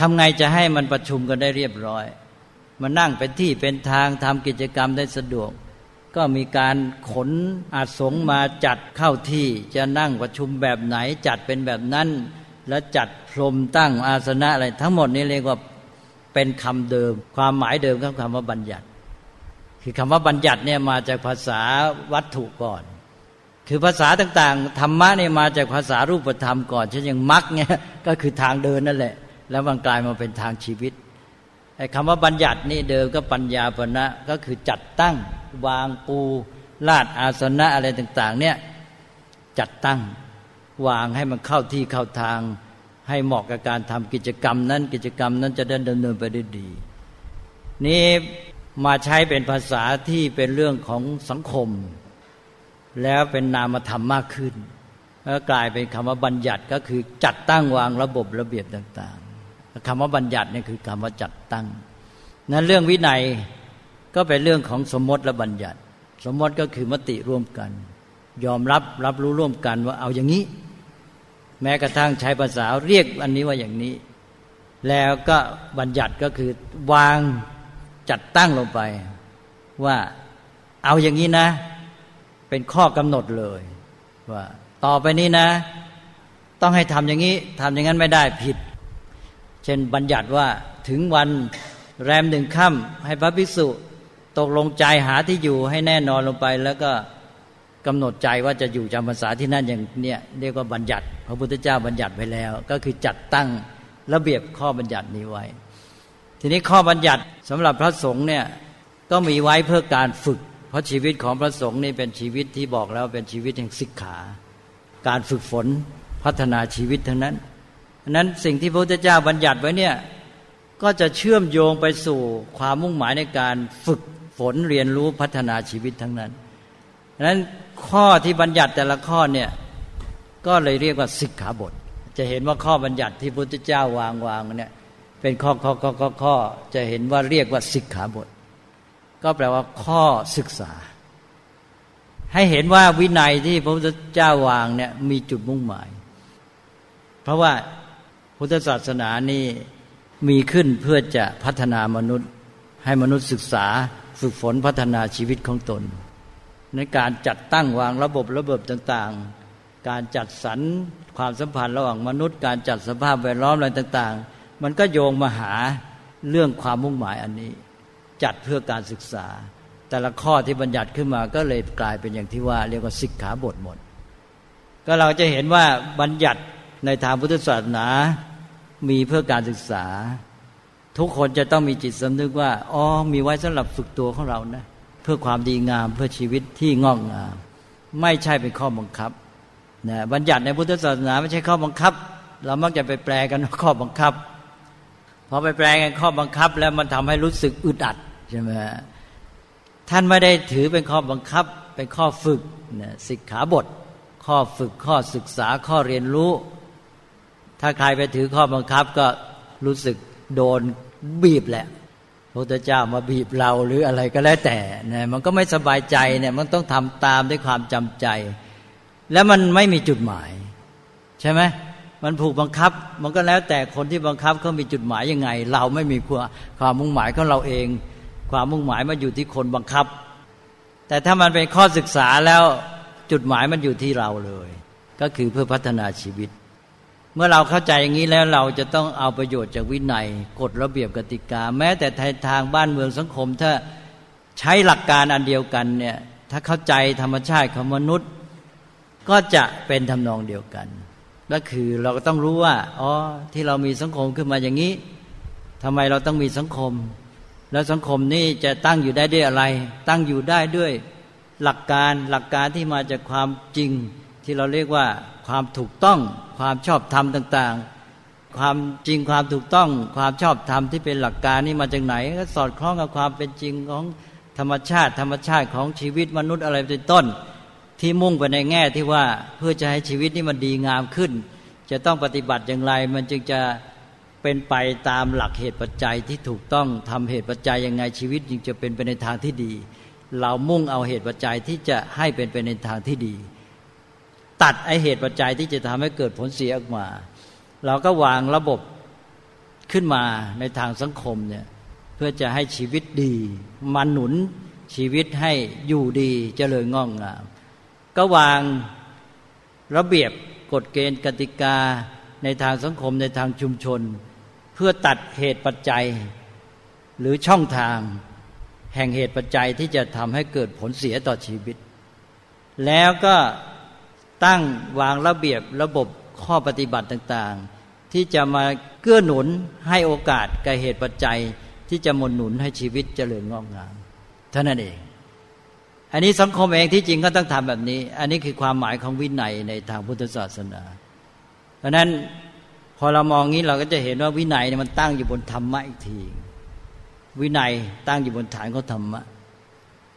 ทำไงจะให้มันประชุมกันได้เรียบร้อยมานั่งเป็นที่เป็นทางทำกิจกรรมได้สะดวก ก็มีการขนอาสงมาจัดเข้าที่จะนั่งประชุมแบบไหนจัดเป็นแบบนั้น แล้วจัดพรมตั้งอาสนะอะไร ทั้งหมดนี้เรียกว่าเป็นคำเดิม ความหมายเดิมของคำว่าบัญญัติ คือคำว่าบัญญัติเนี่ยมาจากภาษาวัตถุก่อน คือภาษาต่างๆธรรมะเนี่ยมาจากภาษารูปธรรมก่อนเช่นอย่างมรรคเนี่ยก็คือทางเดินนั่นแหละ แล้วมันกลายมาเป็นทางชีวิตไอ้คำว่าบัญญัตินี่เดิมก็ปัญญาปณะก็คือจัดตั้งวางปูลาดอาสนะอะไรต่าง ๆ เนี่ยจัดตั้งวางให้มันเข้าที่เข้าทาง ให้เหมาะกับการทำกิจกรรมนั้นกิจกรรมนั้นจะได้ดำเนินไปได้ดี นี่มาใช้เป็นภาษาที่เป็นเรื่องของสังคม แล้วเป็นนามธรรมมากขึ้นแล้วกลายเป็นคำว่าบัญญัติก็คือจัดตั้งวางระบบระเบียบต่างๆ คำว่าบัญญัตินี่คือคำว่าจัดตั้ง นั้นเรื่องวินัยก็เป็นเรื่องของสมมติและบัญญัติ สมมติก็คือมติร่วมกัน ยอมรับรับรู้ร่วมกันว่าเอาอย่างนี้ แม้กระทั่งใช้ภาษาเรียกอันนี้ว่าอย่างนี้ แล้วก็บัญญัติก็คือวางจัดตั้งลงไปว่าเอาอย่างนี้นะ เป็นข้อกำหนดเลย ว่า ต่อไปนี้นะ ต้องให้ทำอย่างนี้ทำอย่างนั้นไม่ได้ผิด ช่นบัญญัติว่าถึงวันแรมหนึ่งค่ำให้พระภิกษุตกลงใจหาที่อยู่ให้แน่นอนลงไป แล้วก็กำหนดใจว่าจะอยู่จำพรรษาที่นั่นอย่างเนี้ยเรียกว่าบัญญัติ พระพุทธเจ้าบัญญัติไว้แล้ว ก็คือจัดตั้งระเบียบข้อบัญญัตินี้ไว้ ทีนี้ข้อบัญญัติสำหรับพระสงฆ์เนี่ยก็มีไว้เพื่อการฝึก เพราะชีวิตของพระสงฆ์นี่เป็นชีวิตที่บอกแล้วเป็นชีวิตแห่งศิกขา การฝึกฝนพัฒนาชีวิตทั้งนั้น นั้นสิ่งที่พระพุทธเจ้าบัญญัติไว้เนี่ยก็จะเชื่อมโยงไปสู่ความมุ่งหมายในการฝึกฝนเรียนรู้พัฒนาชีวิตทั้งนั้นนั้นข้อที่บัญญัติแต่ละข้อเนี่ยก็เลยเรียกว่าสิกขาบท จะเห็นว่าข้อบัญญัติที่พระพุทธเจ้าวางวางเนี่ยเป็นข้อข้อข้อข้อข้อจะเห็นว่าเรียกว่าสิกขาบท ก็แปลว่าข้อศึกษา ให้เห็นว่าวินัยที่พระพุทธเจ้าวางเนี่ยมีจุดมุ่งหมาย เพราะว่า พุทธศาสนานี่มีขึ้นเพื่อจะพัฒนามนุษย์ ให้มนุษย์ศึกษาฝึกฝนพัฒนาชีวิตของตน ในการจัดตั้งวางระบบระเบิดต่างๆ การจัดสรรความสัมพันธ์ระหว่างมนุษย์ การจัดสภาพแวดล้อมอะไรต่างๆ มันก็โยงมาหาเรื่องความมุ่งหมายอันนี้ จัดเพื่อการศึกษา แต่ละข้อที่บัญญัติขึ้นมาก็เลยกลายเป็นอย่างที่ว่า เรียกว่าสิกขาบทหมด ก็เราจะเห็นว่าบัญญัติในทางพุทธศาสนา มีเพื่อการศึกษา ทุกคนจะต้องมีจิตสำนึกว่าอ๋อมีไว้สำหรับฝึกตัวของเรานะเพื่อความดีงามเพื่อชีวิตที่งอกงาม ไม่ใช่เป็นข้อบังคับนะบัญญัติในพุทธศาสนาไม่ใช่ข้อบังคับ เรามักจะไปแปลกันข้อบังคับพอไปแปลกันข้อบังคับ แล้วมันทำให้รู้สึกอึดอัดใช่ไหมท่านไม่ได้ถือเป็นข้อบังคับ เป็นข้อฝึกนะสิกขาบท ข้อฝึกข้อศึกษาข้อเรียนรู้ ถ้าใครไปถือข้อบังคับก็รู้สึกโดนบีบแหละพระเจ้ามาบีบเราหรืออะไรก็แล้วแต่นะมันก็ไม่สบายใจเนี่ยมันต้องทำตามด้วยความจำใจ แล้วมันไม่มีจุดหมาย ใช่ไหมมันผูกบังคับ มันก็แล้วแต่คนที่บังคับเขามีจุดหมายยังไง เราไม่มีความมุ่งหมายของเราเอง ความมุ่งหมายมันอยู่ที่คนบังคับ แต่ถ้ามันเป็นข้อศึกษาแล้วจุดหมายมันอยู่ที่เราเลย ก็คือเพื่อพัฒนาชีวิต เมื่อเราเข้าใจอย่างนี้แล้วเราจะต้องเอาประโยชน์จากวินัยกฎระเบียบกติกา แม้แต่ทางบ้านเมืองสังคม ถ้าใช้หลักการอันเดียวกันเนี่ยถ้าเข้าใจธรรมชาติของมนุษย์ ก็จะเป็นทำนองเดียวกันก็คือเราก็ต้องรู้ว่าอ๋อที่เรามีสังคมขึ้นมาอย่างนี้ทำไมเราต้องมีสังคม แล้วสังคมนี้จะตั้งอยู่ได้ด้วยอะไร ตั้งอยู่ได้ด้วยหลักการหลักการที่มาจากความจริง ที่เราเรียกว่าความถูกต้อง ความชอบธรรมต่าง ๆ ความจริงความถูกต้อง ความชอบธรรมที่เป็นหลักการนี้มาจากไหน ก็สอดคล้องกับความเป็นจริงของธรรมชาติ ธรรมชาติของชีวิตมนุษย์อะไรเป็นต้น ที่มุ่งไปในแง่ที่ว่าเพื่อจะให้ชีวิตนี้มันดีงามขึ้น จะต้องปฏิบัติอย่างไร มันจึงจะเป็นไปตามหลักเหตุปัจจัยที่ถูกต้องทำเหตุปัจจัยยังไงชีวิตจึงจะเป็นไปในทางที่ดี เรามุ่งเอาเหตุปัจจัยที่จะให้เป็นไปในทางที่ดี ตัดไอเหตุปัจจัยที่จะทำให้เกิดผลเสียออกมา เราก็วางระบบขึ้นมาในทางสังคมเนี่ยเพื่อจะให้ชีวิตดีมันหนุนชีวิตให้อยู่ดีเจริญงอกงาม ก็วางระเบียบกฎเกณฑ์กติกาในทางสังคมในทางชุมชน เพื่อตัดเหตุปัจจัย หรือช่องทาง แห่งเหตุปัจจัยที่จะทำให้เกิดผลเสียต่อชีวิต แล้วก็ ตั้งวางระเบียบระบบข้อปฏิบัติต่างๆ ที่จะมาเกื้อหนุนให้โอกาสกับเหตุปัจจัยที่จะมนหนุนให้ชีวิตเจริญงอกงามเท่านั้นเอง อันนี้สังคมเองที่จริงก็ต้องทำแบบนี้ อันนี้คือความหมายของวินัยในทางพุทธศาสนาเพราะนั้นพอเรามองงี้เราก็จะเห็นว่าวินัยเนี่ยมันตั้งอยู่บนธรรมะอีกที วินัยตั้งอยู่บนฐานของธรรมะ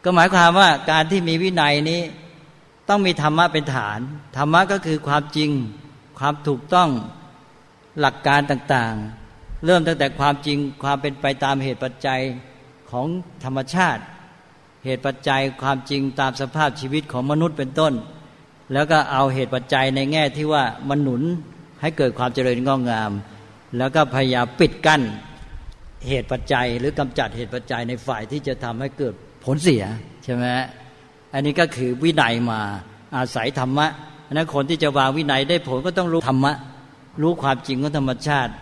ก็หมายความว่าการที่มีวินัยนี้ ต้องมีธรรมะเป็นฐาน ธรรมะก็คือความจริง ความถูกต้องหลักการต่างๆ เริ่มตั้งแต่ความจริงความเป็นไปตามเหตุปัจจัยของธรรมชาติ เหตุปัจจัยความจริงตามสภาพชีวิตของมนุษย์เป็นต้น แล้วก็เอาเหตุปัจจัยในแง่ที่ว่ามันหนุนให้เกิดความเจริญงอกงาม แล้วก็พยายามปิดกั้นเหตุปัจจัย หรือกำจัดเหตุปัจจัยในฝ่ายที่จะทำให้เกิดผลเสียใช่ไหม อันนี้ก็คือวินัยมาอาศัยธรรมะนั้นคนที่จะวางวินัยได้ผลก็ต้องรู้ธรรมะ รู้ความจริงของธรรมชาติ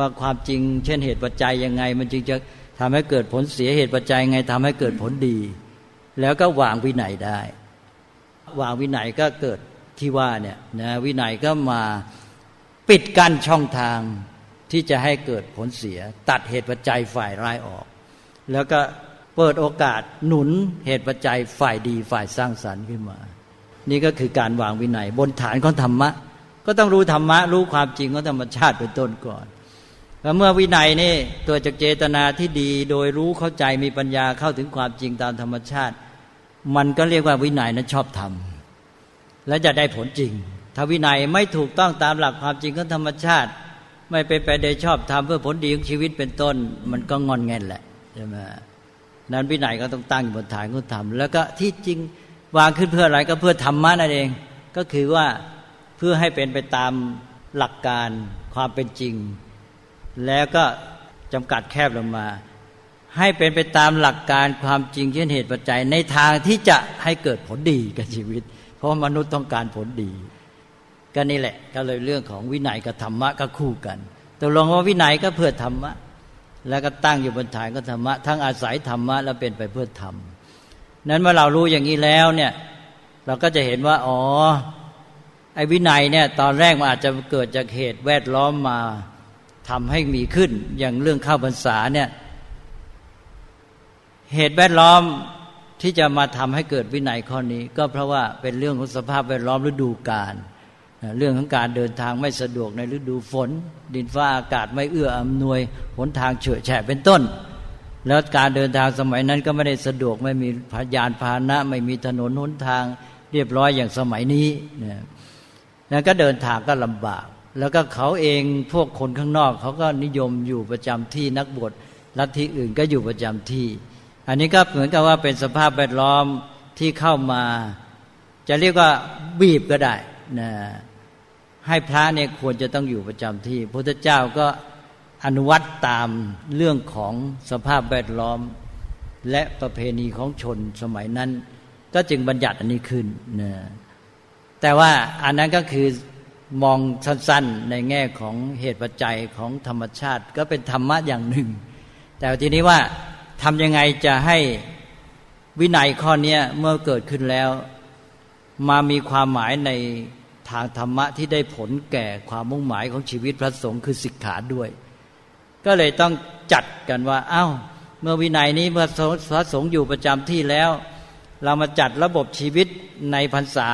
ว่าความจริง เช่นเหตุปัจจัยยังไง มันจึงจะทำให้เกิดผลเสียเหตุปัจจัยยังไงทำให้เกิดผลดี แล้วก็วางวินัยได้ วางวินัยก็เกิดที่ว่าเนี่ยนะวินัยก็มาปิดกั้นช่องทางที่จะให้เกิดผลเสีย ตัดเหตุปัจจัยฝ่ายร้ายออก แล้วก็ เปิดโอกาสหนุนเหตุปัจจัยฝ่ายดีฝ่ายสร้างสรรค์ขึ้นมา นี่ก็คือการวางวินัย บนฐานของธรรมะ ก็ต้องรู้ธรรมะ รู้ความจริงของธรรมชาติเป็นต้นก่อนแล้วเมื่อวินัยนี่ตัวจากเจตนาที่ดีโดยรู้เข้าใจมีปัญญาเข้าถึงความจริงตามธรรมชาติ มันก็เรียกว่าวินัยนั้นชอบทำและจะได้ผลจริง ถ้าวินัยไม่ถูกต้องตามหลักความจริงของธรรมชาติ ไม่เป็นไปโดยชอบทำเพื่อผลดีของชีวิตเป็นต้น มันก็งอนแงนแหละใช่ไหม นั้นวินัยก็ต้องตั้งบนฐานของธรรมแล้วก็ที่จริงวางขึ้นเพื่ออะไรก็เพื่อธรรมะนั่นเอง ก็คือว่าเพื่อให้เป็นไปตามหลักการความเป็นจริง แล้วก็จำกัดแคบลงมา ให้เป็นไปตามหลักการความจริงเช่นเหตุปัจจัยในทางที่จะให้เกิดผลดีกับชีวิต เพราะมนุษย์ต้องการผลดี ก็นี่แหละ ก็เลยเรื่องของวินัยกับธรรมะก็คู่กันตกลงว่าวินัยก็เพื่อธรรมะ แล้วก็ตั้งอยู่บนฐานของธรรมะ ทั้งอาศัยธรรมะแล้วเป็นไปเพื่อธรรม นั้นเมื่อเรารู้อย่างนี้แล้วเนี่ยเราก็จะเห็นว่าอ๋อไอ้วินัยเนี่ยตอนแรกมันอาจจะเกิดจากเหตุแวดล้อมมาทำให้มีขึ้น อย่างเรื่องข้าพรรษาเนี่ยเหตุแวดล้อมที่จะมาทำให้เกิดวินัยข้อนี้ ก็เพราะว่าเป็นเรื่องของสภาพแวดล้อมฤดูกาล เรื่องของการเดินทางไม่สะดวกในฤดูฝน ดินฟ้าอากาศไม่เอื้ออำนวยหนทางเฉอะแฉะเป็นต้น แล้วการเดินทางสมัยนั้นก็ไม่ได้สะดวกไม่มีพยานพาหนะ ไม่มีถนนหนทางเรียบร้อยอย่างสมัยนี้นะนั้นก็เดินทางก็ลำบาก แล้วก็เขาเองพวกคนข้างนอก เขาก็นิยมอยู่ประจำที่นักบวชลัทธิอื่นก็อยู่ประจำที่ อันนี้ก็เหมือนกับว่าเป็นสภาพแวดล้อมที่เข้ามา จะเรียกว่าบีบก็ได้นะ ให้พระเนี่ยควรจะต้องอยู่ประจำที่พระเจ้าก็อนุวัตตามเรื่องของสภาพแวดล้อม และประเพณีของชนสมัยนั้น ก็จึงบัญญัติอันนี้ขึ้นนะแต่ว่าอันนั้นก็คือมองสั้นๆในแง่ของเหตุปัจจัยของธรรมชาติ ก็เป็นธรรมะอย่างหนึ่ง แต่ทีนี้ว่าทำยังไงจะให้วินัยข้อนี้เมื่อเกิดขึ้นแล้ว มามีความหมายใน ทางธรรมะที่ได้ผลแก่ความมุ่งหมายของชีวิตพระสงฆ์คือสิกขาด้วย ก็เลยต้องจัดกันว่า เอา้า เมื่อวินัยนี้พระสงฆ์อยู่ประจำที่แล้ว เรามาจัดระบบชีวิตในพรรษา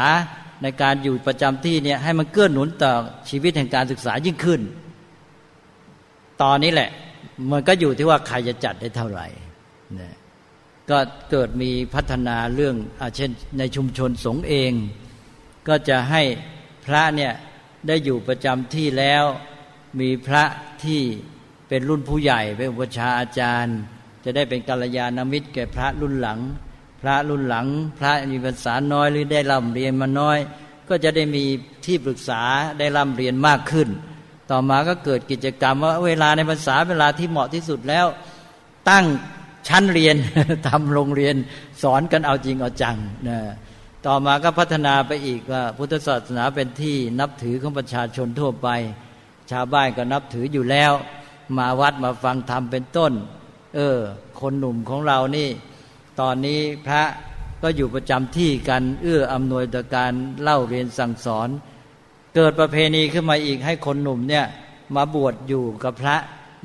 ในการอยู่ประจำที่เนี่ยให้มันเกื้อหนุนต่อชีวิตแห่งการศึกษายิ่งขึ้น ตอนนี้แหละ มันก็อยู่ที่ว่าใครจะจัดได้เท่าไหร่นะก็เกิดมีพัฒนาเรื่องอเช่นในชุมชนสงฆ์เอง ก็จะให้ พระเนี่ยได้อยู่ประจำที่แล้ว มีพระที่เป็นรุ่นผู้ใหญ่เป็นอุปชาอาจารย์ จะได้เป็นกัลยาณมิตรแก่พระรุ่นหลัง พระรุ่นหลัง พระมีภาษาน้อยหรือได้ร่ำเรียนมาน้อย ก็จะได้มีที่ปรึกษาได้ร่ำเรียนมากขึ้น ต่อมาก็เกิดกิจกรรมว่าเวลาในภาษาเวลาที่เหมาะที่สุดแล้ว ตั้งชั้นเรียนทำโรงเรียนสอนกันเอาจริงเอาจังนะ ต่อมาก็พัฒนาไปอีกว่าพุทธศาสนาเป็นที่นับถือของประชาชนทั่วไป ชาวบ้านก็นับถืออยู่แล้ว มาวัดมาฟังธรรมเป็นต้น เออ คนหนุ่มของเรานี่ ตอนนี้พระก็อยู่ประจำที่กันเอื้ออำนวยต่อการเล่าเรียนสั่งสอน เกิดประเพณีขึ้นมาอีกให้คนหนุ่มเนี่ยมาบวชอยู่กับพระ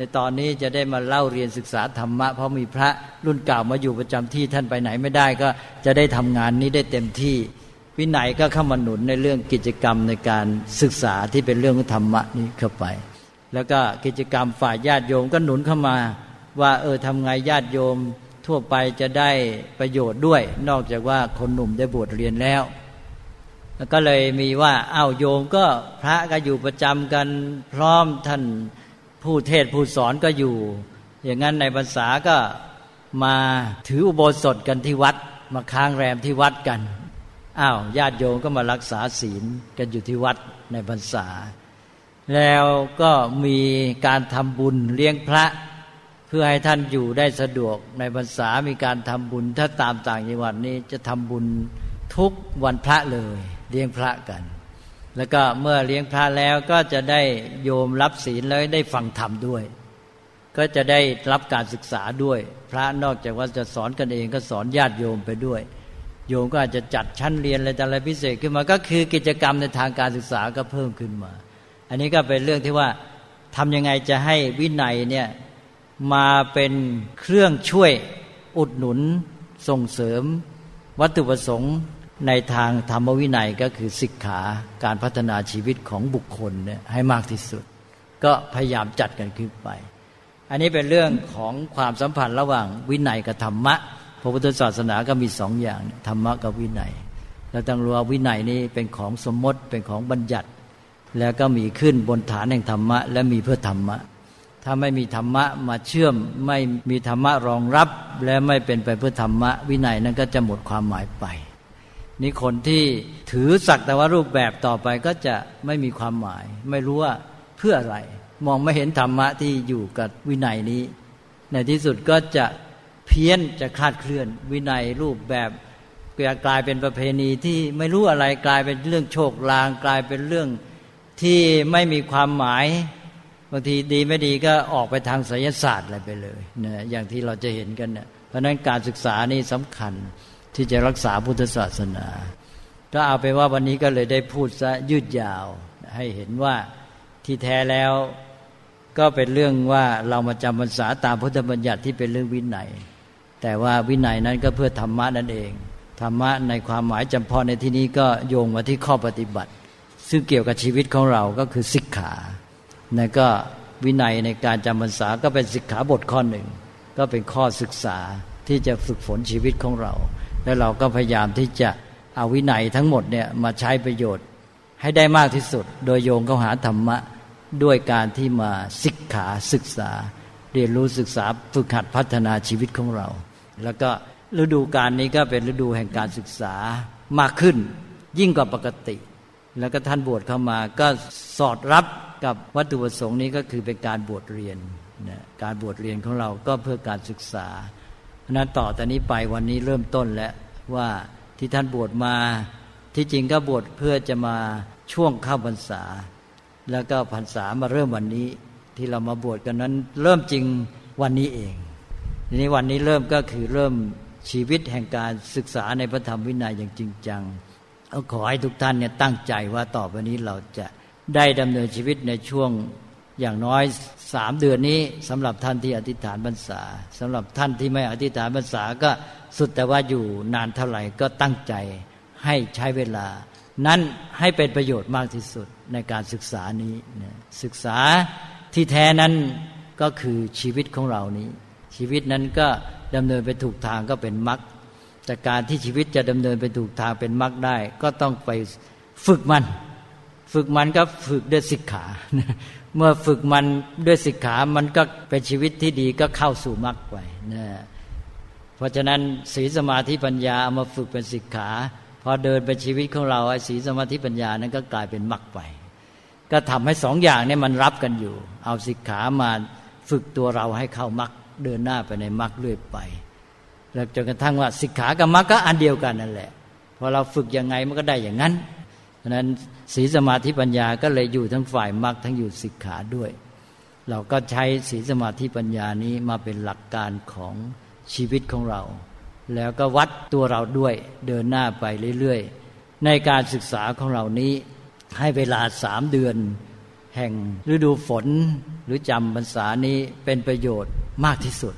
ในตอนนี้จะได้มาเล่าเรียนศึกษาธรรมะ เพราะมีพระรุ่นเก่ามาอยู่ประจำที่ท่านไปไหนไม่ได้ก็จะได้ทำงานนี้ได้เต็มที่ วินัยก็เข้ามาหนุนในเรื่องกิจกรรมในการศึกษาที่เป็นเรื่องธรรมะนี้เข้าไป แล้วก็กิจกรรมฝ่ายญาติโยมก็หนุนเข้ามา ว่าเออทำไงญาติโยมทั่วไปจะได้ประโยชน์ด้วย นอกจากว่าคนหนุ่มได้บวชเรียนแล้วก็เลยมีว่าอ้าวโยมก็พระก็อยู่ประจำกันพร้อมท่าน ผู้เทศผู้สอนก็อยู่ อย่างนั้นในภาษาก็มาถืออุโบสถกันที่วัด มาค้างแรมที่วัดกันอ้าวญาติโยมก็มารักษาศีลกันอยู่ที่วัดในพรรษา แล้วก็มีการทำบุญเลี้ยงพระ เพื่อให้ท่านอยู่ได้สะดวกในพรรษามีการทำบุญถ้าตามต่างจังหวัดนี้จะทำบุญทุกวันพระเลย เลี้ยงพระกัน แล้วก็เมื่อเลี้ยงพระแล้วก็จะได้โยมรับศีลแล้วได้ฟังธรรมด้วย ก็จะได้รับการศึกษาด้วย พระนอกจากว่าจะสอนกันเองก็สอนญาติโยมไปด้วย โยมก็อาจจะจัดชั้นเรียนอะไรแต่อะไรพิเศษขึ้นมาก็คือกิจกรรมในทางการศึกษาก็เพิ่มขึ้นมา อันนี้ก็เป็นเรื่องที่ว่าทำยังไงจะให้วินัยเนี่ยมาเป็นเครื่องช่วยอุดหนุนส่งเสริมวัตถุประสงค์ ในทางธรรมวินัยก็คือศิกขาการพัฒนาชีวิตของบุคคลเนี่ยให้มากที่สุด ก็พยายามจัดกันขึ้นไป อันนี้เป็นเรื่องของความสัมพันธ์ระหว่างวินัยกับธรรมะพระพุทธศาสนาก็มีสองอย่างธรรมะกับวินัยเราต้องรู้ว่าวินัยนี้เป็นของสมมติเป็นของบัญญัติ แล้วก็มีขึ้นบนฐานแห่งธรรมะ และมีเพื่อธรรมะ ถ้าไม่มีธรรมะมาเชื่อมไม่มีธรรมะรองรับ และไม่เป็นไปเพื่อธรรมะ วินัยนั้นก็จะหมดความหมายไป นี่คนที่ถือสักแต่ว่ารูปแบบต่อไปก็จะไม่มีความหมาย ไม่รู้ว่าเพื่ออะไร มองไม่เห็นธรรมะที่อยู่กับวินัยนี้ ในที่สุดก็จะเพี้ยนจะคลาดเคลื่อน วินัยรูปแบบจะกลายเป็นประเพณีที่ไม่รู้อะไรกลายเป็นเรื่องโชคลาง กลายเป็นเรื่องที่ไม่มีความหมายบางทีดีไม่ดีก็ออกไปทางศิลศาสตร์อะไรไปเลยนะอย่างที่เราจะเห็นกันเนะเพราะนั้นการศึกษานี่สำคัญ ที่จะรักษาพุทธศาสนา ก็เอาไปว่าวันนี้ก็เลยได้พูดซะยืดยาว ให้เห็นว่าที่แท้แล้วก็เป็นเรื่องว่าเรามาจำพรรษาตามพุทธบัญญัติที่เป็นเรื่องวินัย แต่ว่าวินัยนั้นก็เพื่อธรรมะนั่นเองธรรมะในความหมายจำเพาะในที่นี้ก็โยงมาที่ข้อปฏิบัติ ซึ่งเกี่ยวกับชีวิตของเราก็คือสิกขานั่นก็วินัยในการจำพรรษาก็เป็นสิกขาบทข้อหนึ่ง ก็เป็นข้อศึกษาที่จะฝึกฝนชีวิตของเรา แล้วเราก็พยายามที่จะเอาวินัยทั้งหมดเนี่ยมาใช้ประโยชน์ให้ได้มากที่สุด โดยโยงเข้าหาธรรมะด้วยการที่มาศึกขาศึกษา เรียนรู้ศึกษาฝึกหัดพัฒนาชีวิตของเรา แล้วก็ฤดูการนี้ก็เป็นฤดูแห่งการศึกษามากขึ้น ยิ่งกว่าปกติ แล้วก็ท่านบวชเข้ามาก็สอดรับกับวัตถุประสงค์นี้ก็คือเป็นการบวชเรียนนะการบวชเรียนของเราก็เพื่อการศึกษา นั้นต่อแต่นี้ไปวันนี้เริ่มต้นแล้วว่าที่ท่านบวชมา ที่จริงก็บวชเพื่อจะมาช่วงเข้าพรรษา แล้วก็พรรษามาเริ่มวันนี้ ที่เรามาบวชกันนั้น เริ่มจริงวันนี้เองทีนี้วันนี้เริ่มก็คือเริ่มชีวิตแห่งการศึกษาในพระธรรมวินัยอย่างจริงจังขอให้ทุกท่านเนี่ยตั้งใจว่าต่อไปนี้เราจะได้ดำเนินชีวิตในช่วง อย่างน้อยสามเดือนนี้สำหรับท่านที่อธิษฐานบรรษาสำหรับท่านที่ไม่อธิษฐานบรรษาก็สุดแต่ว่าอยู่นานเท่าไหร่ก็ตั้งใจให้ใช้เวลา นั้นให้เป็นประโยชน์มากที่สุดในการศึกษานี้ศึกษาที่แท้นั้นก็คือชีวิตของเรานี้ ชีวิตนั้นก็ดำเนินไปถูกทางก็เป็นมรรคจากการที่ชีวิตจะดำเนินไปถูกทางเป็นมรรคได้ ก็ต้องไปฝึกมัน ฝึกมันก็ฝึกด้วยศิกขา เมื่อฝึกมันด้วยสิกขา มันก็เป็นชีวิตที่ดีก็เข้าสู่มรรคไปนะเพราะฉะนั้นศีลสมาธิปัญญาเอามาฝึกเป็นสิกขา พอเดินไปชีวิตของเราไอ้ศีลสมาธิปัญญานั้นก็กลายเป็นมรรคไป ก็ทำให้สองอย่างนี้มันรับกันอยู่ เอาสิกขามาฝึกตัวเราให้เข้ามรรคเดินหน้าไปในมรรคเรื่อยไป แล้วจนกระทั่งว่าสิกขากับมรรคก็อันเดียวกันนั่นแหละพอเราฝึกยังไงมันก็ได้อย่างนั้น เพราะนั้นศีสมาธิปัญญาก็เลยอยู่ทั้งฝ่ายมรรคทั้งอยู่สิกขาด้วย เราก็ใช้ศีสมาธิปัญญานี้มาเป็นหลักการของชีวิตของเรา แล้วก็วัดตัวเราด้วยเดินหน้าไปเรื่อยๆ ในการศึกษาของเรานี้ให้เวลาสามเดือน แห่งฤดูฝนหรือจำพรรษานี้เป็นประโยชน์มากที่สุด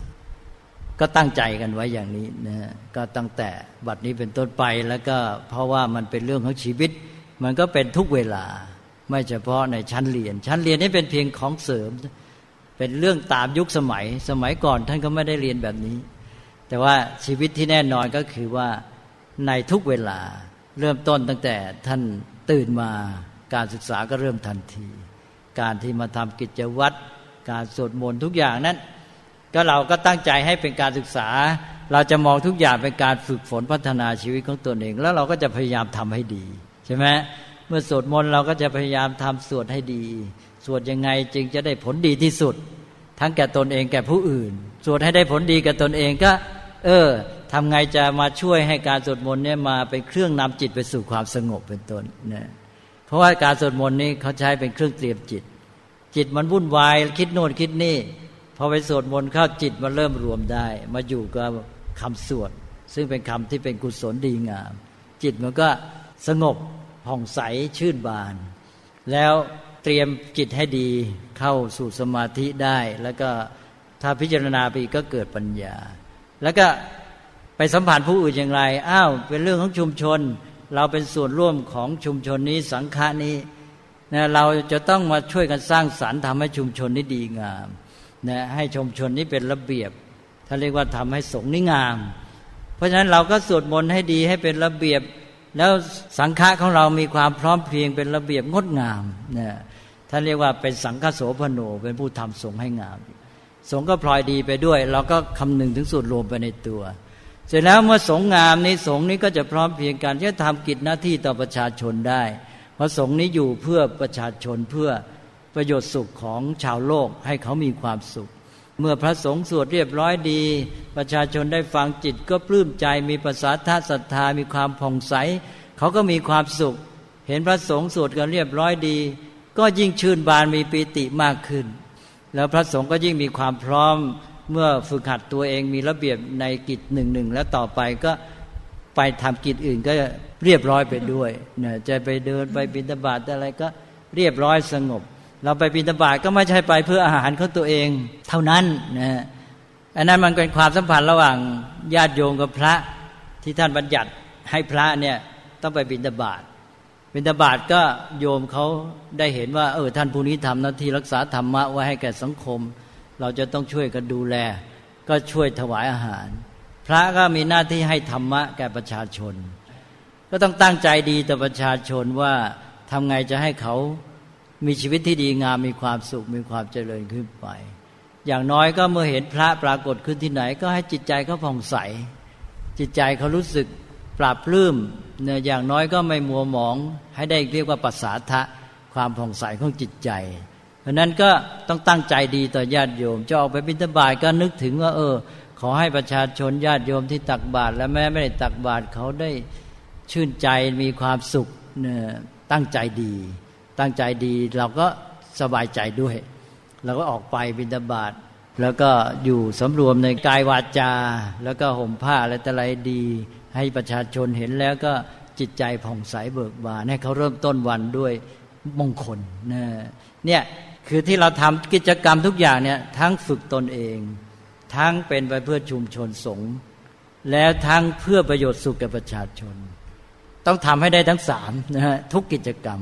ก็ตั้งใจกันไว้อย่างนี้นะก็ตั้งแต่บัดนี้เป็นต้นไปแล้วก็เพราะว่ามันเป็นเรื่องของชีวิต มันก็เป็นทุกเวลา ไม่เฉพาะในชั้นเรียน ชั้นเรียนนี่เป็นเพียงของเสริม เป็นเรื่องตามยุคสมัย สมัยก่อนท่านก็ไม่ได้เรียนแบบนี้ แต่ว่าชีวิตที่แน่นอนก็คือว่าในทุกเวลาเริ่มต้นตั้งแต่ท่านตื่นมาการศึกษาก็เริ่มทันที การที่มาทำกิจวัตรการสวดมนต์ทุกอย่างนั้น ก็เราก็ตั้งใจให้เป็นการศึกษา เราจะมองทุกอย่างเป็นการฝึกฝนพัฒนาชีวิตของตนเอง แล้วเราก็จะพยายามทำให้ดี ช่ไหมเมื่อสวดมนต์เราก็จะพยายามทำสวดให้ดี สวดยังไงจึงจะได้ผลดีที่สุด ทั้งแก่ตนเองแก่ผู้อื่น สวดให้ได้ผลดีกับตนเองก็ เออทำไงจะมาช่วยให้การสวดมนต์เนี่ยมาเป็นเครื่องนำจิตไปสู่ความสงบเป็นต้นนะเพราะว่าการสวดมนต์นี้เขาใช้เป็นเครื่องเตรียมจิต จิตมันวุ่นวายคิดโน่นคิดนี่พอไปสวดมนต์เข้าจิตมันเริ่มรวมได้ มาอยู่กับคำสวด ซึ่งเป็นคำที่เป็นกุศลดีงาม จิตมันก็สงบ ผ่องใสชื่นบาน แล้วเตรียมจิตให้ดีเข้าสู่สมาธิได้ แล้วก็ถ้าพิจารณาไปก็เกิดปัญญา แล้วก็ไปสัมผัสผู้อื่นอย่างไรอ้าวเป็นเรื่องของชุมชน เราเป็นส่วนร่วมของชุมชนนี้สังฆานี้นะเราจะต้องมาช่วยกันสร้างสารรค์ทำให้ชุมชนนี้ดีงามนะให้ชุมชนนี้เป็นระเบียบถ้าเรียกว่าทำให้สงฆ์นี้งาม เพราะฉะนั้นเราก็สวดมนต์ให้ดีให้เป็นระเบียบ แล้วสังฆะของเรามีความพร้อมเพรียงเป็นระเบียบงดงามนะท่านเรียกว่าเป็นสังฆโสพโนเป็นผู้ทำสงฆ์ให้งาม สงฆ์ก็พลอยดีไปด้วย เราก็คำนึงถึงส่วนรวมไปในตัว เสร็จแล้วเมื่อสงงามนี้สงนี้ก็จะพร้อมเพียงกันที่จะทำกิจหน้าที่ต่อประชาชนได้ เพราะสงนี้อยู่เพื่อประชาชนเพื่อประโยชน์สุขของชาวโลกให้เขามีความสุข เมื่อพระสงฆ์สวดเรียบร้อยดี ประชาชนได้ฟังจิตก็ปลื้มใจมีภาษาท่าศรัทธามีความผ่องใส เขาก็มีความสุข เห็นพระสงฆ์สวดกันเรียบร้อยดี ก็ยิ่งชื่นบานมีปีติมากขึ้น แล้วพระสงฆ์ก็ยิ่งมีความพร้อมเมื่อฝึกหัดตัวเองมีระเบียบในกิจหนึ่งหนึ่งแล้วต่อไปก็ไปทำกิจอื่นก็เรียบร้อยไปด้วยเนี่ยจะไปเดินไปบิณฑบาตอะไรก็เรียบร้อยสงบ เราไปบิณฑบาตก็ไม่ใช่ไปเพื่ออาหารของตัวเอง เท่านั้นนะอันนั้นมันเป็นความสัมพันธ์ระหว่างญาติโยมกับพระที่ท่านบัญญัติให้พระเนี่ยต้องไปบิณฑบาตบิณฑบาตก็โยมเขาได้เห็นว่า เออท่านผู้นี้ทำหน้าที่รักษาธรรมะไว้ให้แก่สังคม เราจะต้องช่วยกันดูแล ก็ช่วยถวายอาหาร พระก็มีหน้าที่ให้ธรรมะแก่ประชาชน ก็ต้องตั้งใจดีต่อประชาชนว่าทำไงจะให้เขา มีชีวิตที่ดีงามมีความสุขมีความเจริญขึ้นไป อย่างน้อยก็เมื่อเห็นพระปรากฏขึ้นที่ไหน ก็ให้จิตใจเขาผ่องใส จิตใจเขารู้สึกปราบปลื้มเนี่ยอย่างน้อยก็ไม่มัวหมองให้ได้เรียกว่าปัสสาทะความผ่องใสของจิตใจ เพราะนั้นก็ต้องตั้งใจดีต่อญาติโยมจะออกไปบิณฑบาตก็นึกถึงว่าเออ ขอให้ประชาชนญาติโยมที่ตักบาตรและแม้ไม่ได้ตักบาตรเขาได้ชื่นใจมีความสุขเนี่ยตั้งใจดี ตั้งใจดีเราก็สบายใจด้วย เราก็ออกไปบิณฑบาตแล้วก็อยู่สำรวมในกายวาจา แล้วก็ห่มผ้าและตะไรดี ให้ประชาชนเห็นแล้วก็จิตใจผ่องใสเบิกบานให้เขาเริ่มต้นวันด้วยมงคลเนี่ยคือที่เราทำกิจกรรมทุกอย่างเนี่ยทั้งฝึกตนเอง ทั้งเป็นไปเพื่อชุมชนสงฆ์แล้วทั้งเพื่อประโยชน์สุขแก่ประชาชน ต้องทำให้ได้ทั้งสามนะฮะทุกกิจกรรม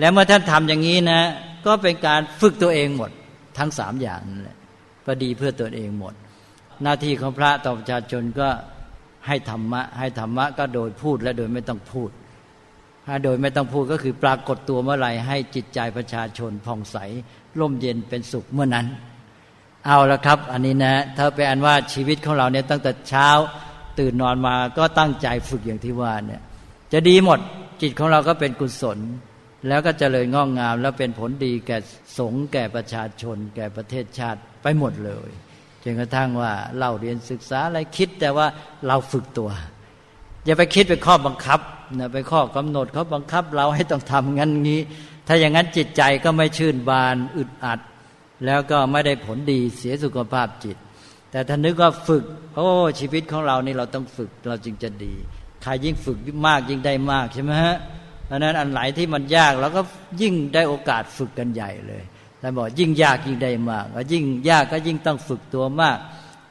แล้วเมื่อท่านทำอย่างนี้นะ ก็เป็นการฝึกตัวเองหมด ทั้งสามอย่างนั่นแหละประดีเพื่อตัวเองหมด หน้าที่ของพระต่อประชาชนก็ให้ธรรมะ ให้ธรรมะก็โดยพูดและโดยไม่ต้องพูดโดยไม่ต้องพูดก็คือปรากฏตัวเมื่อไหร่ให้จิตใจประชาชนผ่องใสร่มเย็นเป็นสุขเมื่อนั้น เอาละครับ อันนี้นะถ้าเป็นอันว่าชีวิตของเราเนี่ยตั้งแต่เช้าตื่นนอนมาก็ตั้งใจฝึกอย่างที่ว่าเนี่ยจะดีหมดจิตของเราก็เป็นกุศล แล้วก็เจริญงอกงาม แล้วเป็นผลดีแก่สงฆ์แก่ประชาชน แก่ประเทศชาติไปหมดเลยจนกระทั่งว่าเราเรียนศึกษาอะไรคิดแต่ว่าเราฝึกตัว อย่าไปคิดเป็นข้อบังคับนะไปข้อกำหนดเขาบังคับเราให้ต้องทำงั้นงี้ ถ้าอย่างนั้นจิตใจก็ไม่ชื่นบานอึดอัด แล้วก็ไม่ได้ผลดีเสียสุขภาพจิต แต่ถ้านึกว่าฝึกโอ้ชีวิตของเรานี่เราต้องฝึกเราจึงจะดีใครยิ่งฝึกมากยิ่งได้มากใช่ไหมฮะ เพราะนั้นอันไหนที่มันยากเราก็ยิ่งได้โอกาสฝึกกันใหญ่เลยแต่บอกยิ่งยากยิ่งได้มากยิ่งยากก็ยิ่งต้องฝึกตัวมาก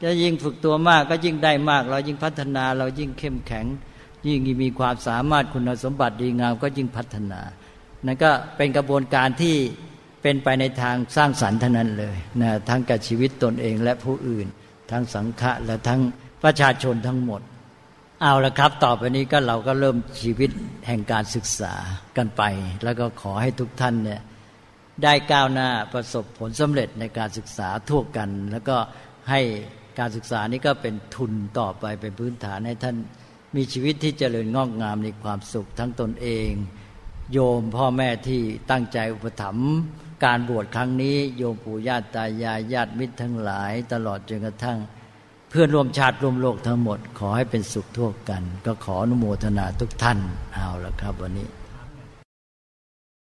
จะยิ่งฝึกตัวมากก็ยิ่งได้มาก เรายิ่งพัฒนาเรายิ่งเข้มแข็ง ยิ่งมีความสามารถคุณสมบัติดีงามก็ยิ่งพัฒนานั่นก็เป็นกระบวนการที่เป็นไปในทางสร้างสรรค์เท่านั้นเลยนะทั้งกับชีวิตตนเองและผู้อื่น ทั้งสังฆะและทั้งประชาชนทั้งหมด เอาละครับ ต่อไปนี้ก็เราก็เริ่มชีวิตแห่งการศึกษากันไป แล้วก็ขอให้ทุกท่านเนี่ยได้ก้าวหน้าประสบผลสำเร็จในการศึกษาทั่วกัน แล้วก็ให้การศึกษานี้ก็เป็นทุนต่อไปเป็นพื้นฐานให้ท่านมีชีวิตที่เจริญงอกงามในความสุขทั้งตนเอง โยมพ่อแม่ที่ตั้งใจอุปถัมภ์การบวชครั้งนี้ โยมปู่ญาติตายายญาติมิตรทั้งหลาย ตลอดจนกระทั่ง เพื่อนร่วมชาติร่วมโลกทั้งหมด ขอให้เป็นสุขทั่วกัน ก็ขออนุโมทนาทุกท่านเอาละครับวันนี้